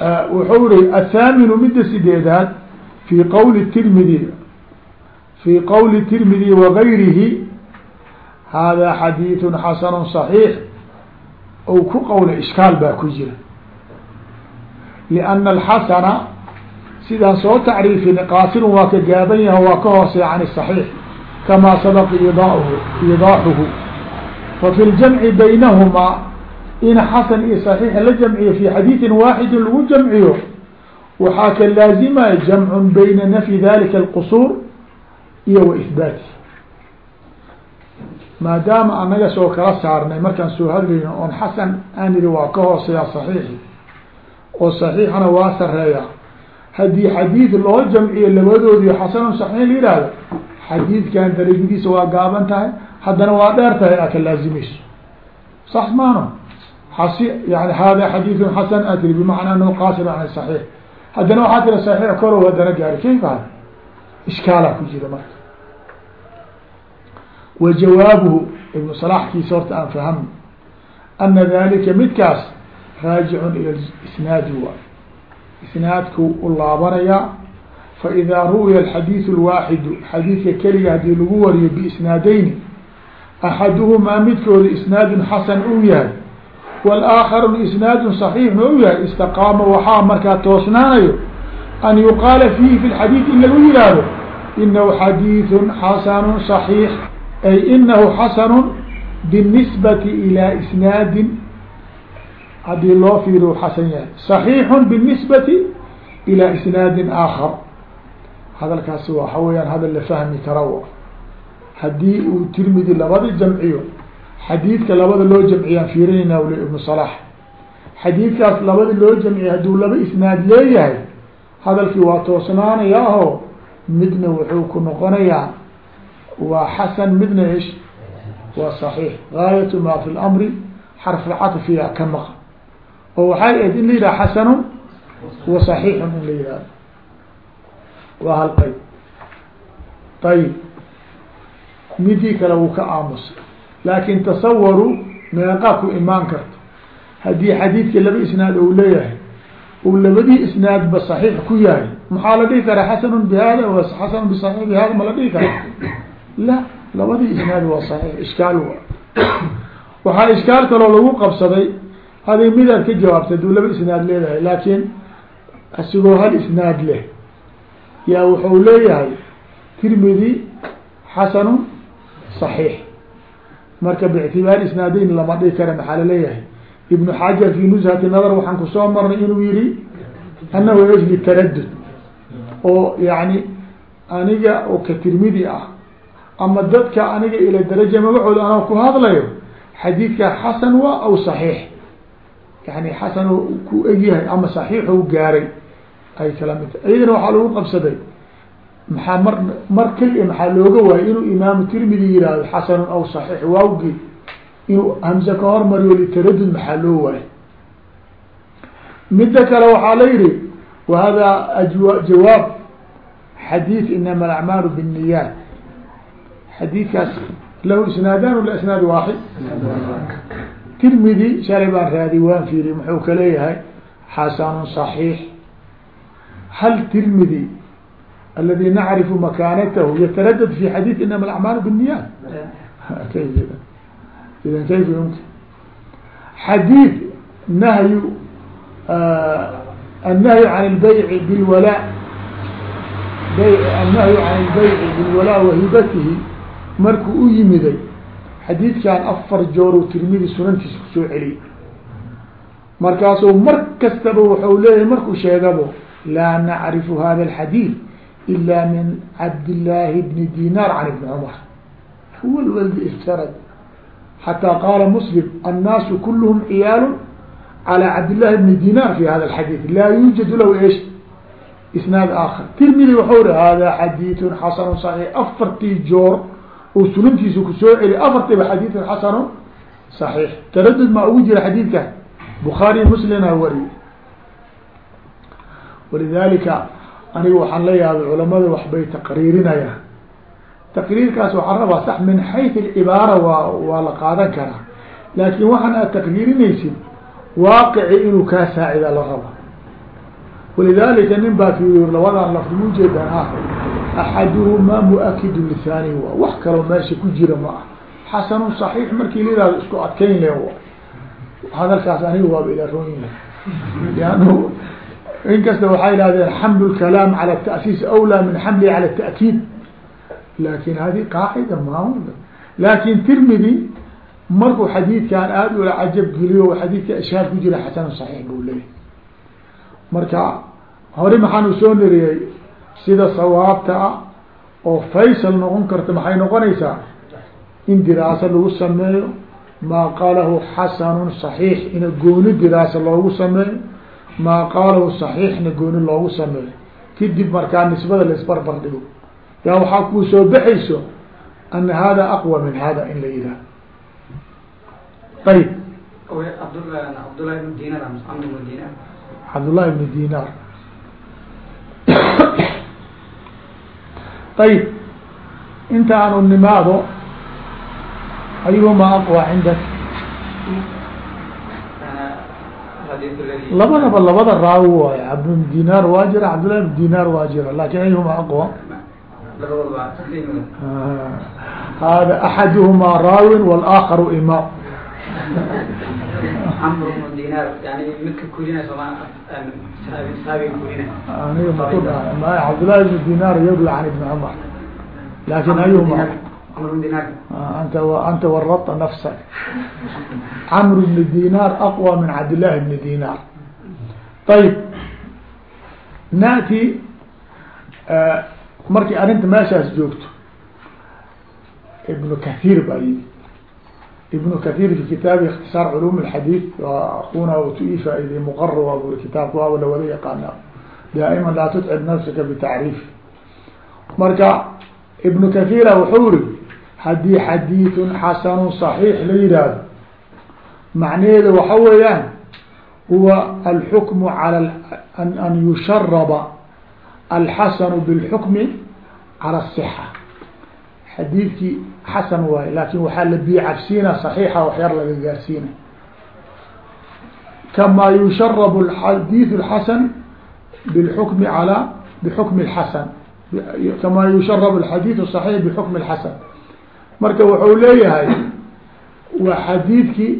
ah, wuxuu yihi athaaminu midda sideedaad fi qawli tirmidi fi qawli tirmidi wagayrihi hada xadiiثu xasanu صaxiix ou ku qowlay ishkaal baa ku jira. Lianna alxasana sidaan soo tacriifinay qaasiru waa ka gaaban yaha waa ka hooseya can saxiix kamaa sabaqa idaaxuhu fafi ljamci baynahumaa in xasan iyo saxiixa la jamciyo fi xadiidin waaxidin lagu jamciyo waxaa ka laazimaya jamcun bayna nafyi dalika alqusuur iyo wa ihbaati maadaama anaga soo kala saarnay markaan soo hadlayno oon xasan aan ihi waa ka hooseeyaa saxiixi oo saxiixana waa sareeyaa haddii xadiid loo jamciyo labadoodiyo xasanun saxiix la yihahdo xadiidkan darajadiisa waa gaaban tahay haddana waa dheer tahay aa ka laazimayso sax maano. As yani hada xadiidun xasan atri bimacnaa anhu qaasir an saxiix. Haddana waxaa tira saxiix korow haddana gaari. Kayfaha ishkaalaa ku jira marka. Wa jawaabuhu ibnu salaaxkiisa horta aan faham ana dalika midkaas raajicun ila isnaadi waay isnaadku u laabanayaa faidaa ru'ya alxadiidu alwaaxidu xadiidka keliga haddii lagu wariyo biisnaadeyni axaduhumaa midkooda isnaadun xasan uu yahay walaakharun isnaadun saxiixna u yahay istaqaama waxaa markaa toosnaanayo an yuqaala fiihi fi lxadiid in lagu yihaahdo inahu xadiidun xasanun saxiix ay inahu xasanun binisbati ilaa isnaadin haddii loo fiiriyo xasan yahay saxiixun binisbati ilaa isnaadin aakhar hadalkaasi waxa weyaan hadal la fahmi kara haddii uu tirmidi labada jamciyo xadiidka labada loo jamciyaan fiirinayna ule ibnu صalaح xadiidkaas labada loo jamciyo hadduu laba isnaad leeyahay hadalkii waa toosnaanaya aho midna wuxuu ku noqonayaa waa xasan midna ish waa صaxiix gaayat ma fi اlamri xarfu caطfiya ka maqa oo waxay ahayd in la yidhaha xasanu wa صaxiixun in la yihahdo waa hal qayb. Ayib midii kale wuu ka aamusay. Laakin tasawaru meeqaa ku imaan karto. Haddii xadiidkii laba isnaad ou leeyahay uu labadii isnaadba saxiix ku yahay maxaa la dhihi karaa xasanun bihada wa xasanun bisaxiix bihada ma la dhihi karaa? La labadii isnaad waa saxiix ishkaal wa waxaa ishkaal kaloo lagu qabsaday aday midaad ka jawaabtay aduu laba isnaad leedahay laakiin asigoo hal isnaad leh yaa wuxuu leeyahay tirmidi xasanu صaxiix marka bاctibaar isnaadayn lama dhihi kara maxaa laleeyahay ibnu xajar fi nushati nadar waxaan kusoo marnay inuu yihi anahu esh litaradud oo yani aniga oo ka tirmidi ah ama dadka aniga ila daraja magacooda anoo ku hadlayo xadiidka xasan waa aw صaxiix yani xasan oo ku egyahay ama صaxiixu gaaray ay kala mid tahy iyagana waxaa lagu qabsaday. Maxaa mar mar keliya maxaa looga waayay inuu imaamu tirmidi yihahdo xasanun aw saxiix waawgii. Inuu hamse ka hormariyo litaradud maxaa loo waayay. Midda kale waxaa la yihi wa hada ajwa jawaab xadiid inama alacmaalu binniyaat. Xadiidkaas lahu isnaadaan wala isnaad waaxid. Tirmidi shalay baan raadi waan fiiriy muxuu ka leeyahay xasanun saxiix hal tirmidi aladi nacrifu makaanatahu yataradad fi xadiid inama alacmaal binniyat idan kayfa yumkin xadiid nahyu uh, annahyu can ilbayci bilwala annahyu can ilbayci bilwalaa wahibatihi markuu u yimiday xadiidkan afar jooruu tirmidi sunantiisa ku soo celiyay markaasuu mar kastaba waxau leeyahay markuu sheegabo laa nacrifu hada الxadiid ila min cabdillaahi bni dinar can ibni cumar huwa lwaldi iftarad xatى qaala mslim annaasu kulhm ciyaal calى cabdillahi bni dinar fi hada اxadiid laa yuujadu lahu esh isnaad aakhar tirmidi waxau ri hada xadiiثu xasanu صaxiix afartii joor uu sunantiisa kusoo celi afartiiba xadiiثun xasanu صaxiix taradud maa ugu jira xadiidka bukhaariy muslima wariy walidalika anigu waxaan la yaabay culamada waxbay taqriirinayaan. Taqriirkaas waxaan rabaa sax min xaytu alcibaara waa waa la qaadan karaa. Laakiin waxaan aad taqriirinaysid waaqici inuu kaa saacida la raba walidalika nin baa fiir labadan lafdima ujeedaan ah. Axaduhumaa muakidu lihaani waa wax kaloo meesha ku jira ma ah. Xasanun saxiix markii lidaado isku adkayn le hadalkaas aniga waaba ila roonyaha lianhu in kasta waxay ihahdeen xamlu lkalaam cala الtasiis awlaa min xamlihi cala الta'kiid lakin hadi qaacida ma lakin tirmidi markuu xadiidkan aada ula cajab geliyo xadiidka ishaar ku jira xasanu صaxiix buu leeyahy marka hore maxaanu soo neriyey sida sawaabta ah oo faysal noqon karta maxay noqonaysaa in diraasa lagu sameeyo maa qaalahu xasanu صaxiix ina gooni diraasa loogu sameeyo maa qaalahu صaxiixna gooni loogu sameeyo. Kadib markaa nisbada laisbarbar dhigo yaa waxaa kuu soo baxayso ana hada aqwa min hada in la yihah ayb cabdulahi bn dinar cabdullahi dinar. Ayb inta aanu nimaado ayuhuma aqwa cindak labadaba labada raawi waay cabdn dinaar waa jira cabdullahi bn dinaar waa jira laakiin ayhuma aqwa hada ah, axaduhumaa raawin walaakaru imaam ah, aniga maku dha cabdullahi bn dinaar iyo lacan ibn cumar laakiin ayhuma anta warabta nafsak camr bni dinar aqwa min cabdillahi bni dinar ayb naati markii arrinta meeshaas joogto ibnu kahiir baa yimi ibnu kahiir fi kitaabi ikhtisaar culum اlxadiid waa akuna utu ii faaidey muqar waa buri kitaabka waaba lawada yaqaana daaima laa tutcib nafsaka bitacriif marka ibnu kahiira wuxuu ri haddii xadiidun xasanu صaxiix la yihahdo macnaheeda waxa weeyaan huwa alxukmu calى an yusharaba alxasanu bاlxukmi calى الصxa xadiidkii xasan waaye laakin waxaa la biyo cabsiina صaxiixa waxyar laga gaarsiina kama yusharab xadiid اxasan bاlxukmi alى bxukmi اxasan kama yusharab xadiid صaxiix bxukmi اxasan marka wuxuu leeyahay waa xadiidkii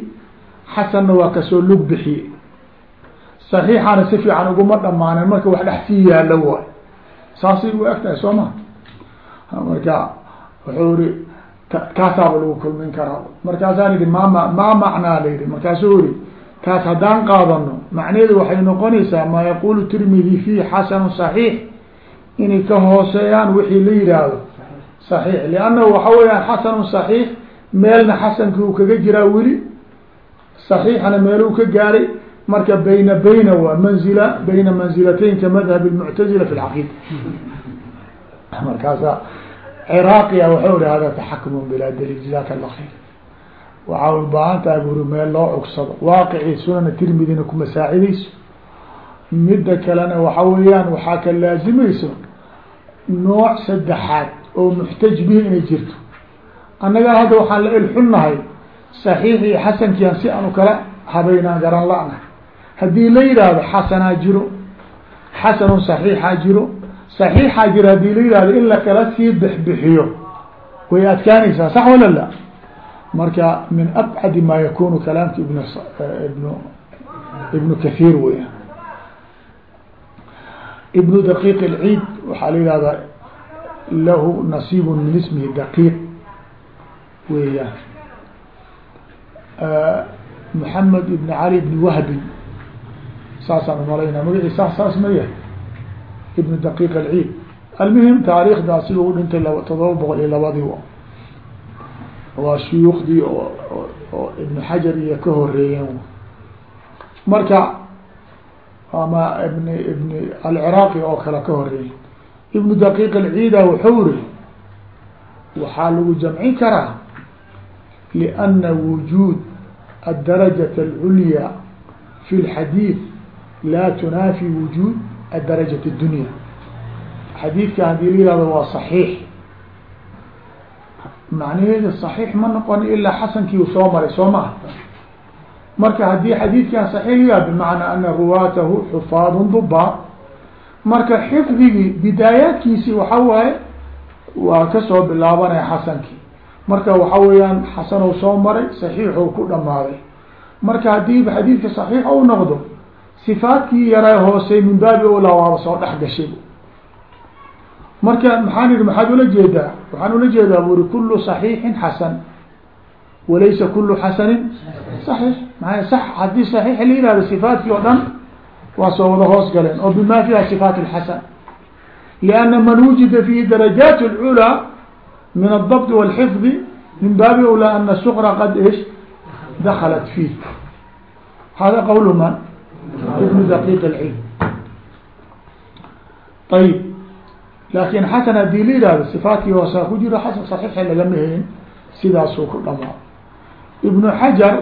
xasanna waa ka soo lug bixiyey صaxiixana si fiican uguma dhamaanen marka wax dhex sii yaalo waay. Saasay u eg tahay soo ma? Marka wuxuu iri kaasaaba lagu kulmin karaa markaasaan ihi mama maa macnaa la yihi markaasuu iri taas haddaan qaadano macnaheedu waxay noqonaysaa maa yaqulu tirmidi fiih xasanu صaxiix inay ka hooseeyaan wixii la yihaahdo صaxiix liannahu waxa weyaan xasanu صaxiix meelna xasankii uu kaga jiraa weli صaxiixana meeluu ka gaaray marka bayna bayna waa manzila bayna manzilatayn ka madhab اlmuctazila fi lcaqiida markaasa ciraaqia waxau ihi hada taxakumun bilaa daliil jazaka allah khayr waxaa ubaahan tahay buri meel loo cugsado waaqicii sunana tirmidina kuma saacidayso midda kalena waxa weeyaan waxaa ka laazimayso nooc saddexaad oo muxtaj bihi inay jirto. Annaga hadda waxaan la ilxunnahay saxiix iyo xasankiian si aanu kala habeynaan garan la-nahay haddii la yidhaahdo xasanaa jiro xasanun saxiixaa jiro saxiixaa jiro haddii la yihahdo in la kala sii bixbixiyo way adkaanaysaa sax wala la? Marka min abcadi ma yakunu kalaamka ibn ibn ibnu kahiir weya ibnu daqiiq اlciid waxaa la yihahdaa lahu nasiib min ismihi daqiiq weeyaan. محamed ibn cali ibn wahbi saasaan umalaynaa magacii saas ma yahay. Ibn daqiiq alciid. Almuhim taariikhdaa sida dhintay todoba boqol iyo labadii waa. Shuyuukdii oo oo ibn xajar iyo ka horeeyeen marka ama ibn ibn alciraaqi oo kale ka horeeyey ibnu daqiiq alciida wuxuu ri waxaa lagu jamcin karaa lianna wujuud adarajat alculyaa fi lxadiid laa tunaafi wujuud adarajat addunya. Xadiidka haddii la yihahdo waa saxiix. Macnaheeda saxiix ma noqon ilaa xasankii soo maray soo maha marka haddii xadiidkan saxiix yaha bimacnaa ana ruwaatahu xufaadun dubaar marka xفdigii بداaيaadkiisi waxa waaye waa kasoo bilaabanaya xaسنkii marka waxa weeyaan xasanow soo maray saxiixu ku dhamaaday marka hadiiba xadiidka saxiix u noqdo sifaadkii yaraa hoosey min baabi ola waaba soo dhex gashay marka maxaan ihi maxaad ula jeedaa waxaan ula jeedaa buri kulu صaxiixin xasan walaysa kulu xasanin صaxiix maa sa haddii صaxiix la yihahdo sifaadkii oo dhan waa soo wada hoos galeen oo bima fiha sifaat اlxasan لأna man wujida fihi darajaat اlculىa من الضبط والحفظ من bاب أولى أن السقر قد إيش دخلت فيه هذا قول من ابن دقيق العلم طيب لكن حسن hadii la yihahdo صفاatkii hoosaa ku jiro xaسن صحيixa lagama helin sidaasuu ku dhamaa ابن حجر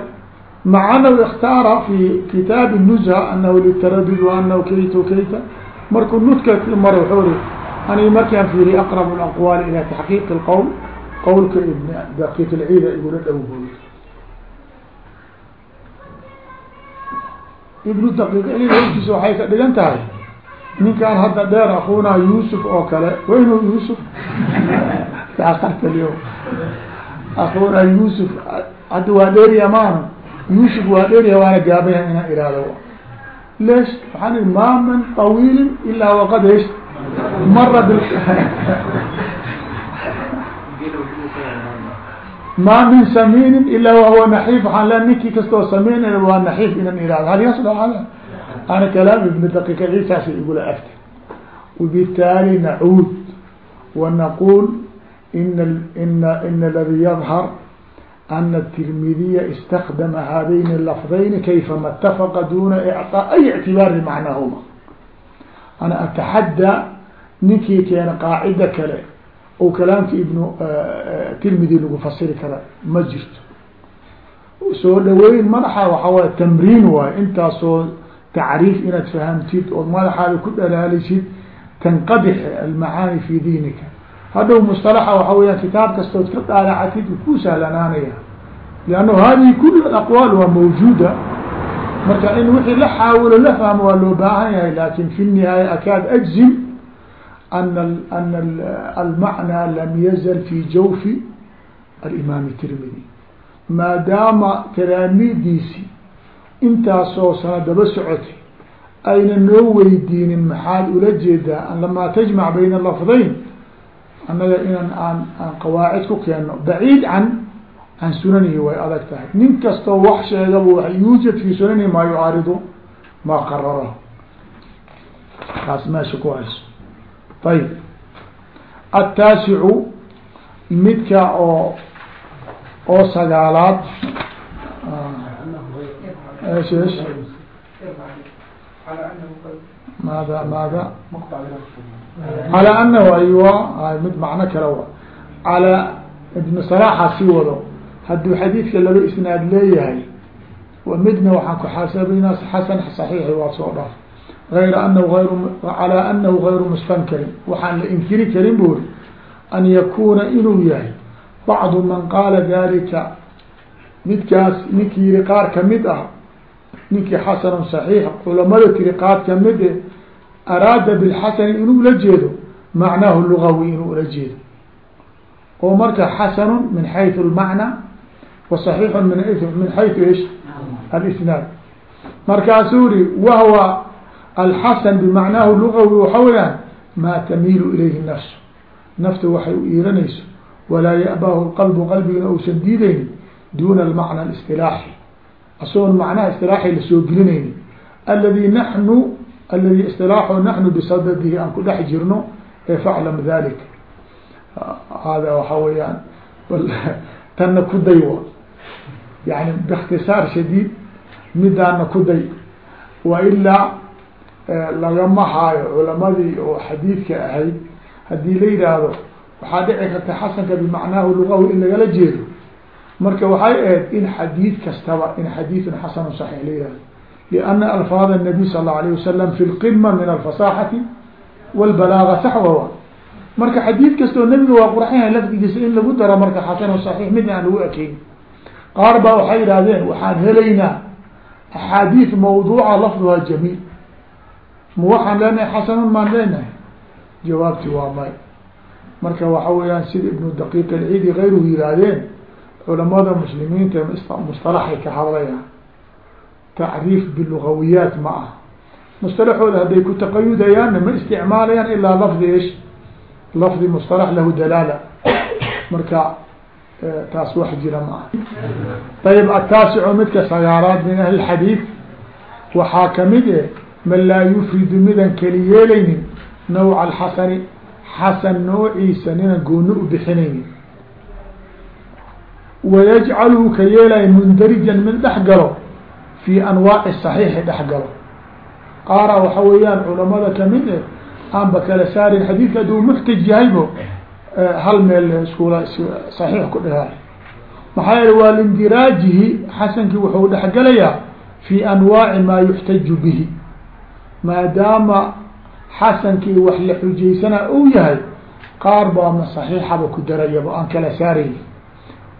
مع أنه اختاaر في kitاaب النزهة أنه للتردد وأنه kayt kayta markuu nudka mar wxuu ri ani markaan fiiriy aqrab اaqwaal ilى taxqiiq اqowl qowlka ibn daqiiq اlciida igula dhow booy ibnu daqiiq ciid hortiisa waxay ka dhigan tahay ninkaan hadda dheer akunaa yuusuf oo kale waynu yuusuf aqartaliyo akunaa yuusuf hadda waa dheeriya maana yuusuf waa dheeriya waana gaabaya inaan ihahdo lesh waxaan ihi ma min طawiili ilaa waqad esh mara b ma min samiinin ilaa wahuwa naxiif. Waxaan le ninkii kastoo samiin waa naxiif inan ihahdo hal hada ana kalaam ibn daqiiq ciisaasay igula agtay. Wbitaali nacuud wanaquul in in in aladi yadhar ana tirmidiya istakdama haadayni lafdayni kayfama اtafaqa duna icطaa ay ictibaari macnahuma ana ataxaddaa ninkii keena qaacida kale ou kalaamka ibnu tirmidi lagu fasiri kara ma jirto soo dhaweyn madaxa waxaa waay tamriin waayo intaasoo tacriif inaad fahamtid oo madaxaada ku dhalaalishid tanqadix almacaani fi diinika hadhow musطalaxa waxa weyaan kitaab kastood ka dhaalacatid ku sahlanaanaya. Lanno hadihi kul aqwaal waa mawjuuda. Marka in wixii la xaawilo la fahmo waa loo baahan yahay laakiin fi nihaaya akaad ajzim an ana almacnaa lam yazal fi jawfi alimaam tirmidi maadaama talaamiidiisi intaasoo sana daba socotay ayna noo weydiinin maxaad ula jeedaa lamaa tajmac bayna lafdayn annaga inan aan aan qawaacid ku keenno baciid can can sunanihi way adag tahay nin kastoo wax sheegaba wa yuujad fi sunanihi maa yucaaridu maa qararahu taas meesha ku hayso ayib ataasicu midka oo oo sagaalaad ايش ايش ماذا ماذا على أنه أيوة هاي mid macno kale w على iبن صلاxa sii wado haduu xadيidka laba isnaad leeyahay midna waxaan ku xaasabaynaa xasan صaحيiحi waa soo dhaaf غayra أنه ayr عalى أنه غayru مستنkirin waxaan la inkiri karin buri أn yakuna inuu yahay bعض man qaala dalika midkaas ninkii yihi qaar kamid ah ninkii xasanu صaxiix culamada tiri qaad kamid e araada bilxasani inuu ula jeedo macnaahu lugawi inuu ula jeedo oo marka xasanu min xayثu اlmacna wa صaxiixu min min xayثu ish alisnaad markaasuu ri wahwa alxasan bimacnaahu lugawi waxa weyaan maa tamiilu ilayhi nafsu naftu waxay u iiranayso walaa ya'bahu qalbu qalbigana uusan diidaynin duna almacna اlistilaaxi asagoon macnaha istilaaxi lasoo gelinayni aladi naxnu aladi isilaaxu naxnu bisababihi aan ku dhex jirno ee faclam dalik hada waxa weeyaan bal tanna ku day wa yani bاktisaar shadiid midaana ku day wa ilaa lagama haayo culamadii oo xadiidka ahayd haddii la yidhaahdo waxaa dhici karta xasanka bimacnaahu lugahu in lagala jeedo marka waxay ahayd in xadiid kastaba in xadiidun xasanu saxiix la لأna alfaad الnabiy sal الlaه alيه wasalam fi lqima min alfasaxati wاlbalaaga saxwa marka xadiid kastoo nebiga waa qurxanyahay lafdigiisa in lagu daro marka xasanu صaxiix mid aan lagu ekeyn qaar baa waxay yihahdeen waxaan helaynaa axaadiid mawduuca lafduha jamiil ma waxaan leenahay xasanun maan leenahay jawaabti waa may marka waxa weeyaan sida ibnu daqiiq alciidi غayruhu yihaahdeen culamada muslimiinta mustalaxay ka hadlayaan tacriif bilugawiyaat ma ah mustalaxooda hadday ku taqayudayaanna ma isticmaalayaan ilaa lafdi ish lafdi mustalax lahu dalaala marka taas wax jira ma ah ayib ataasicu midka sagaalaad min ahli xadiid waxaa ka mid e man laa yufridu midan keli yeelaynin nawca alxasani xasan noociisa ninan gooni u bixinaynin wayajcaluhu fi anwaaci saxiixi dhex galo. Qaara waxa weeyaan culamada ka mid e aanba kala saarin xadiidka hadduu muxtaj yahaybo hal meel iskula saxiix ku dhigaay maxaa yeele waa lindiraajihi xasankii wuxuu dhexgalayaa fi anwaaci maa yuxtaju bihi. Maadaama xasankii wax la xujaysana uu yahay qaar baa ma saxiixaba ku darayaba aan kala saarayn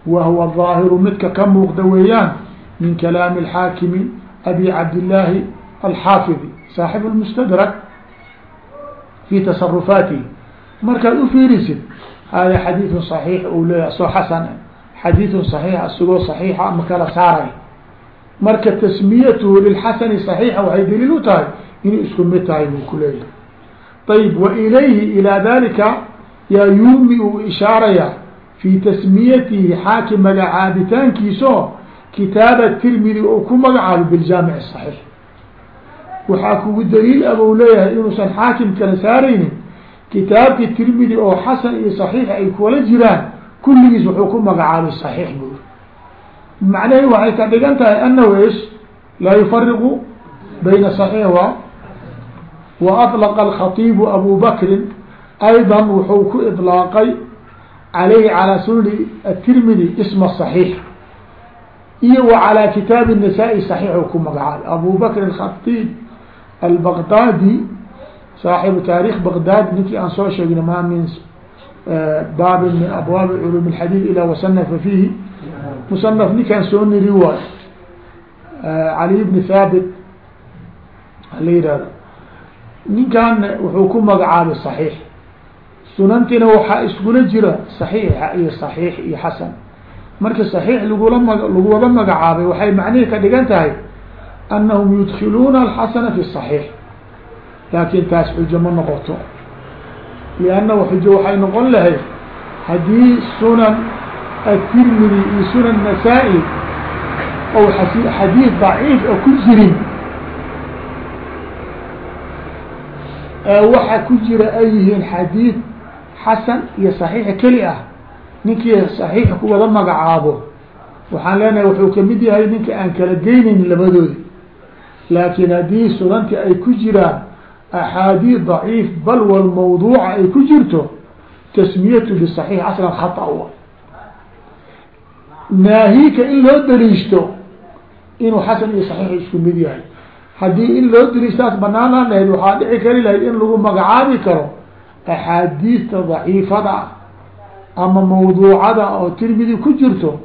wahwa ظaahiru midka ka muuqda weeyaan min kalaami الxaakimi abi cabdillaahi alxaafidi saaxib اlmustadrak fi tasarufaatihi markaad ufiirisid hada xadiiثu صaxiix u leeyahy soo xasan xadiiثun صaxiix isagoo صaxiixa ma kala saaray marka tasmiyatuhu lilxasani صaxiixa waxay daliil u tahay inay isku mid tahay buu ku leeyahay ayb wa ilayhi ilaa dalika yaa yuumi uu ishaaraya fi tasmiyatihi xaakim magacaabitaankiisao kitaaba tirmidi uu ku magacaabay biljaamic saxiix. Waxaa kugu daliil ah aba u leeyahay inuusan xaakim kala saaraynin kitaabki tirmidi oo xasan iyo saxiix ay kula jiraan kulligiis wuxuu ku magacaabay saxiix bu macnahi waxay ka dhigan tahay annahu is laa yufariqu bayna saxiix wa wa aطlaqa alkhatiibu abu bakrin aydan wuxuu ku iطlaaqay calayhi calaa sunani atirmidi isma saxiix iyo wa calى kitaabi النasaa-i صaxiix ku magacaabay abu bakr الkhatiib albaqdaadi saaxibu taarikh baqdaad ninkii aan soo sheegna ma min baabin min abwaabi culum الxadiid ilaa wasanafa fiihi musanaf ninkaan soo niri waay cali bni thaabit la yihahdo ninkan wuxuu ku magacaabay صaxiix sunantina waxaa iskula jira صaxiixa iyo صaxiix iyo xasan marka صaxiix lagula ma lagula magacaabay waxay macnihii ka dhigan tahay anahum yudkiluuna alxasana fi الصaxiix laakin taas xujo ma noqoto liannahu xujo waxay noqon lahayd haddii sunan atirmidi iyo sunan nasaa-i ou xadiid daciif a ku jirin waxa ku jira ay yihiin xadiid xasan iyo صaxiix keli ah ninkii صaxiix ku wada magacaabo waxaan leenahay wuxuu ka mid yahay ninka aan kala geynayn labadoodi. Laakiin haddii sunanka ay ku jiraan axaadiid daciif bal wal mawduuca ay ku jirto tasmiyatu bisaxiix aslan khata wa ah. naahiika in loo daliishto inuu xasan iyo saxiix isku mid yahay. Haddii in loo daliishtaas banaanaan lahayd waxaa dhici kari lahayd in lagu magacaabi karo axaadiista daciifada ah ama mawduucada oo tirmidi ku jirto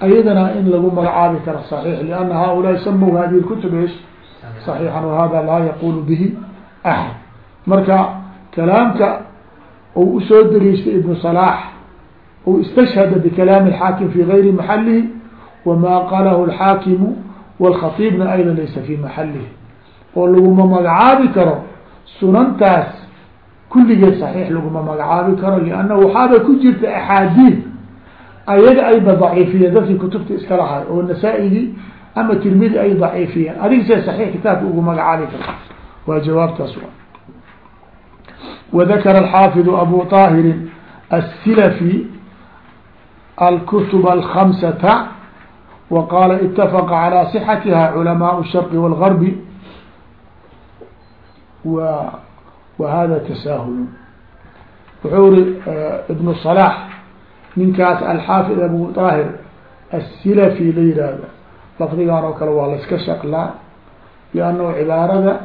ayadana in lagu magacaabi karo صaxiix lianna haulaai samow hadihi اkutub ish صaxiixan wahada laa yaqulu bihi axad marka kalaamka ou usoo dariishtay ibnu صalaax ou istashhada bikalaami اxaakim fi gayri maxalihi wama qalahu اlxaakimu wاlkhatiibna ayda laysa fi maxalihi oo laguma magacaabi karo sunantaas kulligeed صaxiix laguma magacaabi karo lianna waxaaba ku jirta axaadiid ayaga ayba daciifiyeen dadkii kutubta iska lahay oo nasaa-igii ama tirmidi ay daciifiyeen adigse صaxiix kitaabka ugu magacaabi karo waa jawaabtaas وذkر الحافظ أbو طاهر السلفي الكتب الخمسة وqال اتفق على صحتها علماء الشرق والغرب و وhذا تساهل wuxuu ri بن صلاح ninkaas الحافظ أbو طاهر السلفي la yihahda lفdigan oo kale waa laska shqlaa لأnه عباarada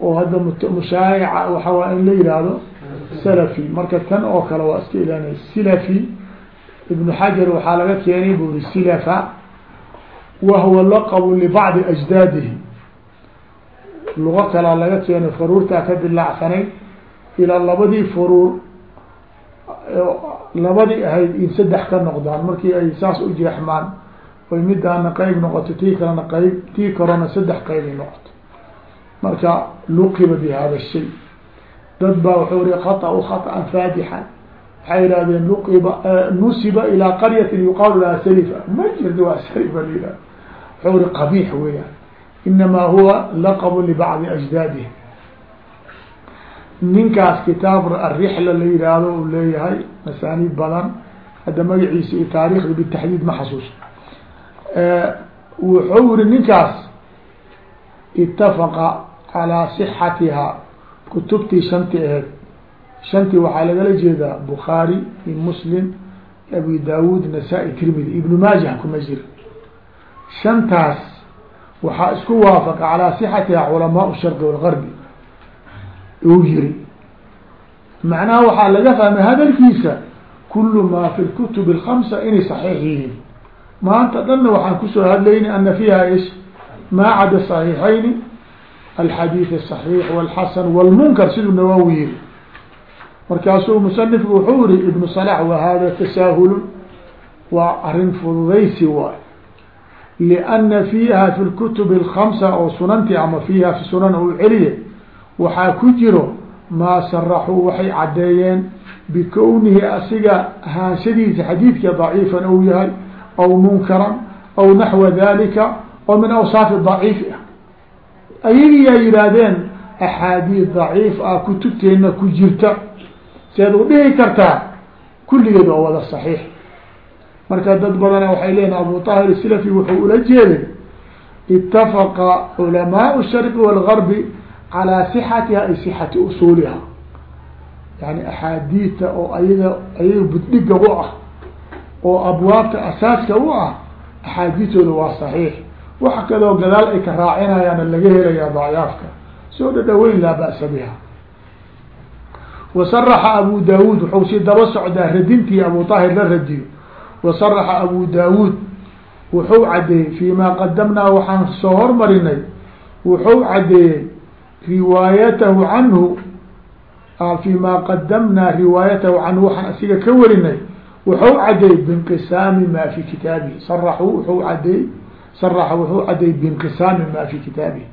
oo hadda mushaayica waxa waa in la yihahdo salafi marka tan oo kale waa iska ilaanay silafi ibnu xajar waxaa laga keenay bu uri silafa wahuwa laqabu libacdi ajdaadihi lugo kalaa laga keeno faruurtaa ka dilacsanay ilaa labadii faruur labadii ahayd in saddex ka noqdaan. Markii ay saas u jeexmaan oy midaana qeyb noqoto tii kalena qeyb tii karona saddex qeybi noqoto marka luqiba bi hada shay. Dad baa wuxuu ri khaطau khaطan faadixan waxay yihahdeen luqiba nusiba ilaa qaryatin yuqaalu laha salifa ma jirto waa salifa la yihah wuxuu ri qabiix weeyaan inamaa huwa laqab libacdi ajdaadih ninkaas kitaab arixla la yihahdo uu leeyahay masaaniid badan hadda magaciisa iyo taarikhda bitaxdiid ma xasuuso wuxuu yiri ninkaas itafaqa calىa صxatiha kutubtii shanti aheed shantii waxaa lagala jeedaa bukhaari iyo muslim abi daawud nasaa-i tirmidi ibnu maajah kuma jira shantaas waxaa isku waafaqa calaa sixatiha culamaau sharqi walgarbi uu yiri. Macnaha waxaa laga fahmay hadalkiisa kulu maa fi lkutub alkhamsa inay saxiix yihiin maanta dhanna waxaan ku soo hadlaynay ana fiiha is maa cada saxiixayni alxadiid asaxiix walxasan walmunkar siduu nawawi yiri. Markaasuu musanifku wuxuu yihi ibnu salax wa hada tasaahulu waa arrin fududaysi waay liana fiiha fi lkutub اlkamsa oo sunanti ama fiiha fi sunan u celiye waxaa ku jiro maa saraxuu waxay caddeeyeen bikownihi asiga ahaanshadiisa xadiidka daciifan ou yahay aw munkaran aw naxwa dalika oo min awsaafi daciifi ah ayagiyaa yidhaahdeen axaadiid daciif ah kutubteenna ku jirta seed u dhihi kartaa kulligeed waa wada saxiix marka dad badana waxay leeyihiin abu tahir silafi wuxuu ula jeeday itafaqa culamaau sharqi walgarbi calaa sixatiha ay sixati usuuliha yani axaadiita oo ayaga ayaga buddhiga u ah oo abwaabta asaaska u ah axaadiitooda waa saxiix. Wax kaloo gadaal ay ka raacinayaan laga helayaa dacyaafka soo dhadhaweyn laa ba'sa biha wasaraxa abu daawuud wuxuu si daba socdaa radintii abu tahir la radiyo wasaraxa abu daawuud wuxuu caddeeyey fii ma qadamnaa waxaan soo hormarinay wuxuu caddeeyey riwaayatahu canhu fii ma qadamnaa riwaayatahu canhu waxaan asiga ka warinay wuxuu caddeeyey binqisaami ma fi kitaabihi saraxu wuxuu caddeeyey saraxa wuxuu caddeeyey binqisaami ma fi kitaabihi.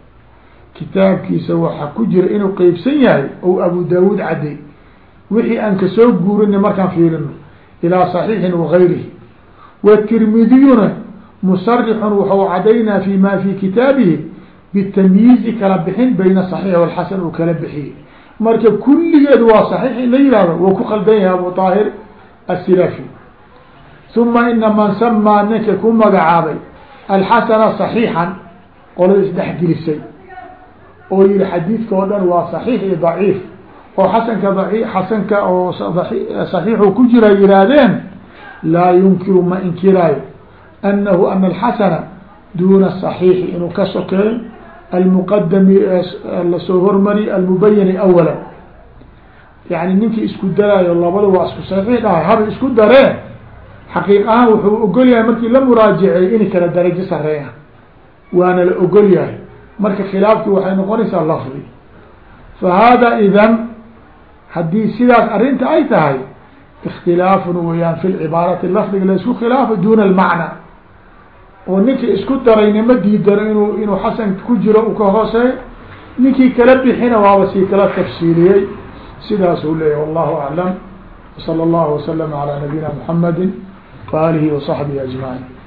Kitaabkiisa waxa ku jira inuu qeybsan yahay ou abu daawuud caddeey wixii aan ka soo guurinay markaan fiirino ilaa صaxiixin wagayrihi wtirmidiyuna musarixun wuxuu cadaynaa fi ma fi kitaabihi bitamyiizi kala bixin bayna صaxiix walxasan uu kala bixiyey marka kulligeed waa صaxiix in la yihahdo wuu ku qaldan yahay abu طaahir asilafi uma ina man samaa ninka ku magacaabay alxasana صaxiixan qolada isdhexgelisay oo yihi xadiidka oo dhan waa صaxiix iyo ضaciif oo xasanka xasanka oo صaxiixu ku jira yihaahdeen laa yunkiru ma inkiraayo. Anahu ana alxasana duna صaxiixi inuu ka sokeeyo almuqadami la soo hormari almubayani awala yani ninkii isku daraayo labada waa isku saxiix dhahay haba isku daree xaqiiq ahaan wuxuu ogol yahay markii la muraajaceey inay kala darajo sareeyaan waana la ogol yahay. Marka khilaafkii waxay noqonaysaa lafdi. Fa hada idan haddii sidaas arrinta ay tahay اktilaafun weyaan fi cibaarati lafdiga la isku khilaafa duna almacna oo ninkii isku darayna ma diidano inuu inuu xasan ku jiro u ka hooseeyo ninkii kala bixina waaba sii kala tafsiiliyey sidaasuu leeyahy wallahu aclam wsala allahu waslama calaa nabiyina muxamadi wa alihi waصaxbihi ajmaciin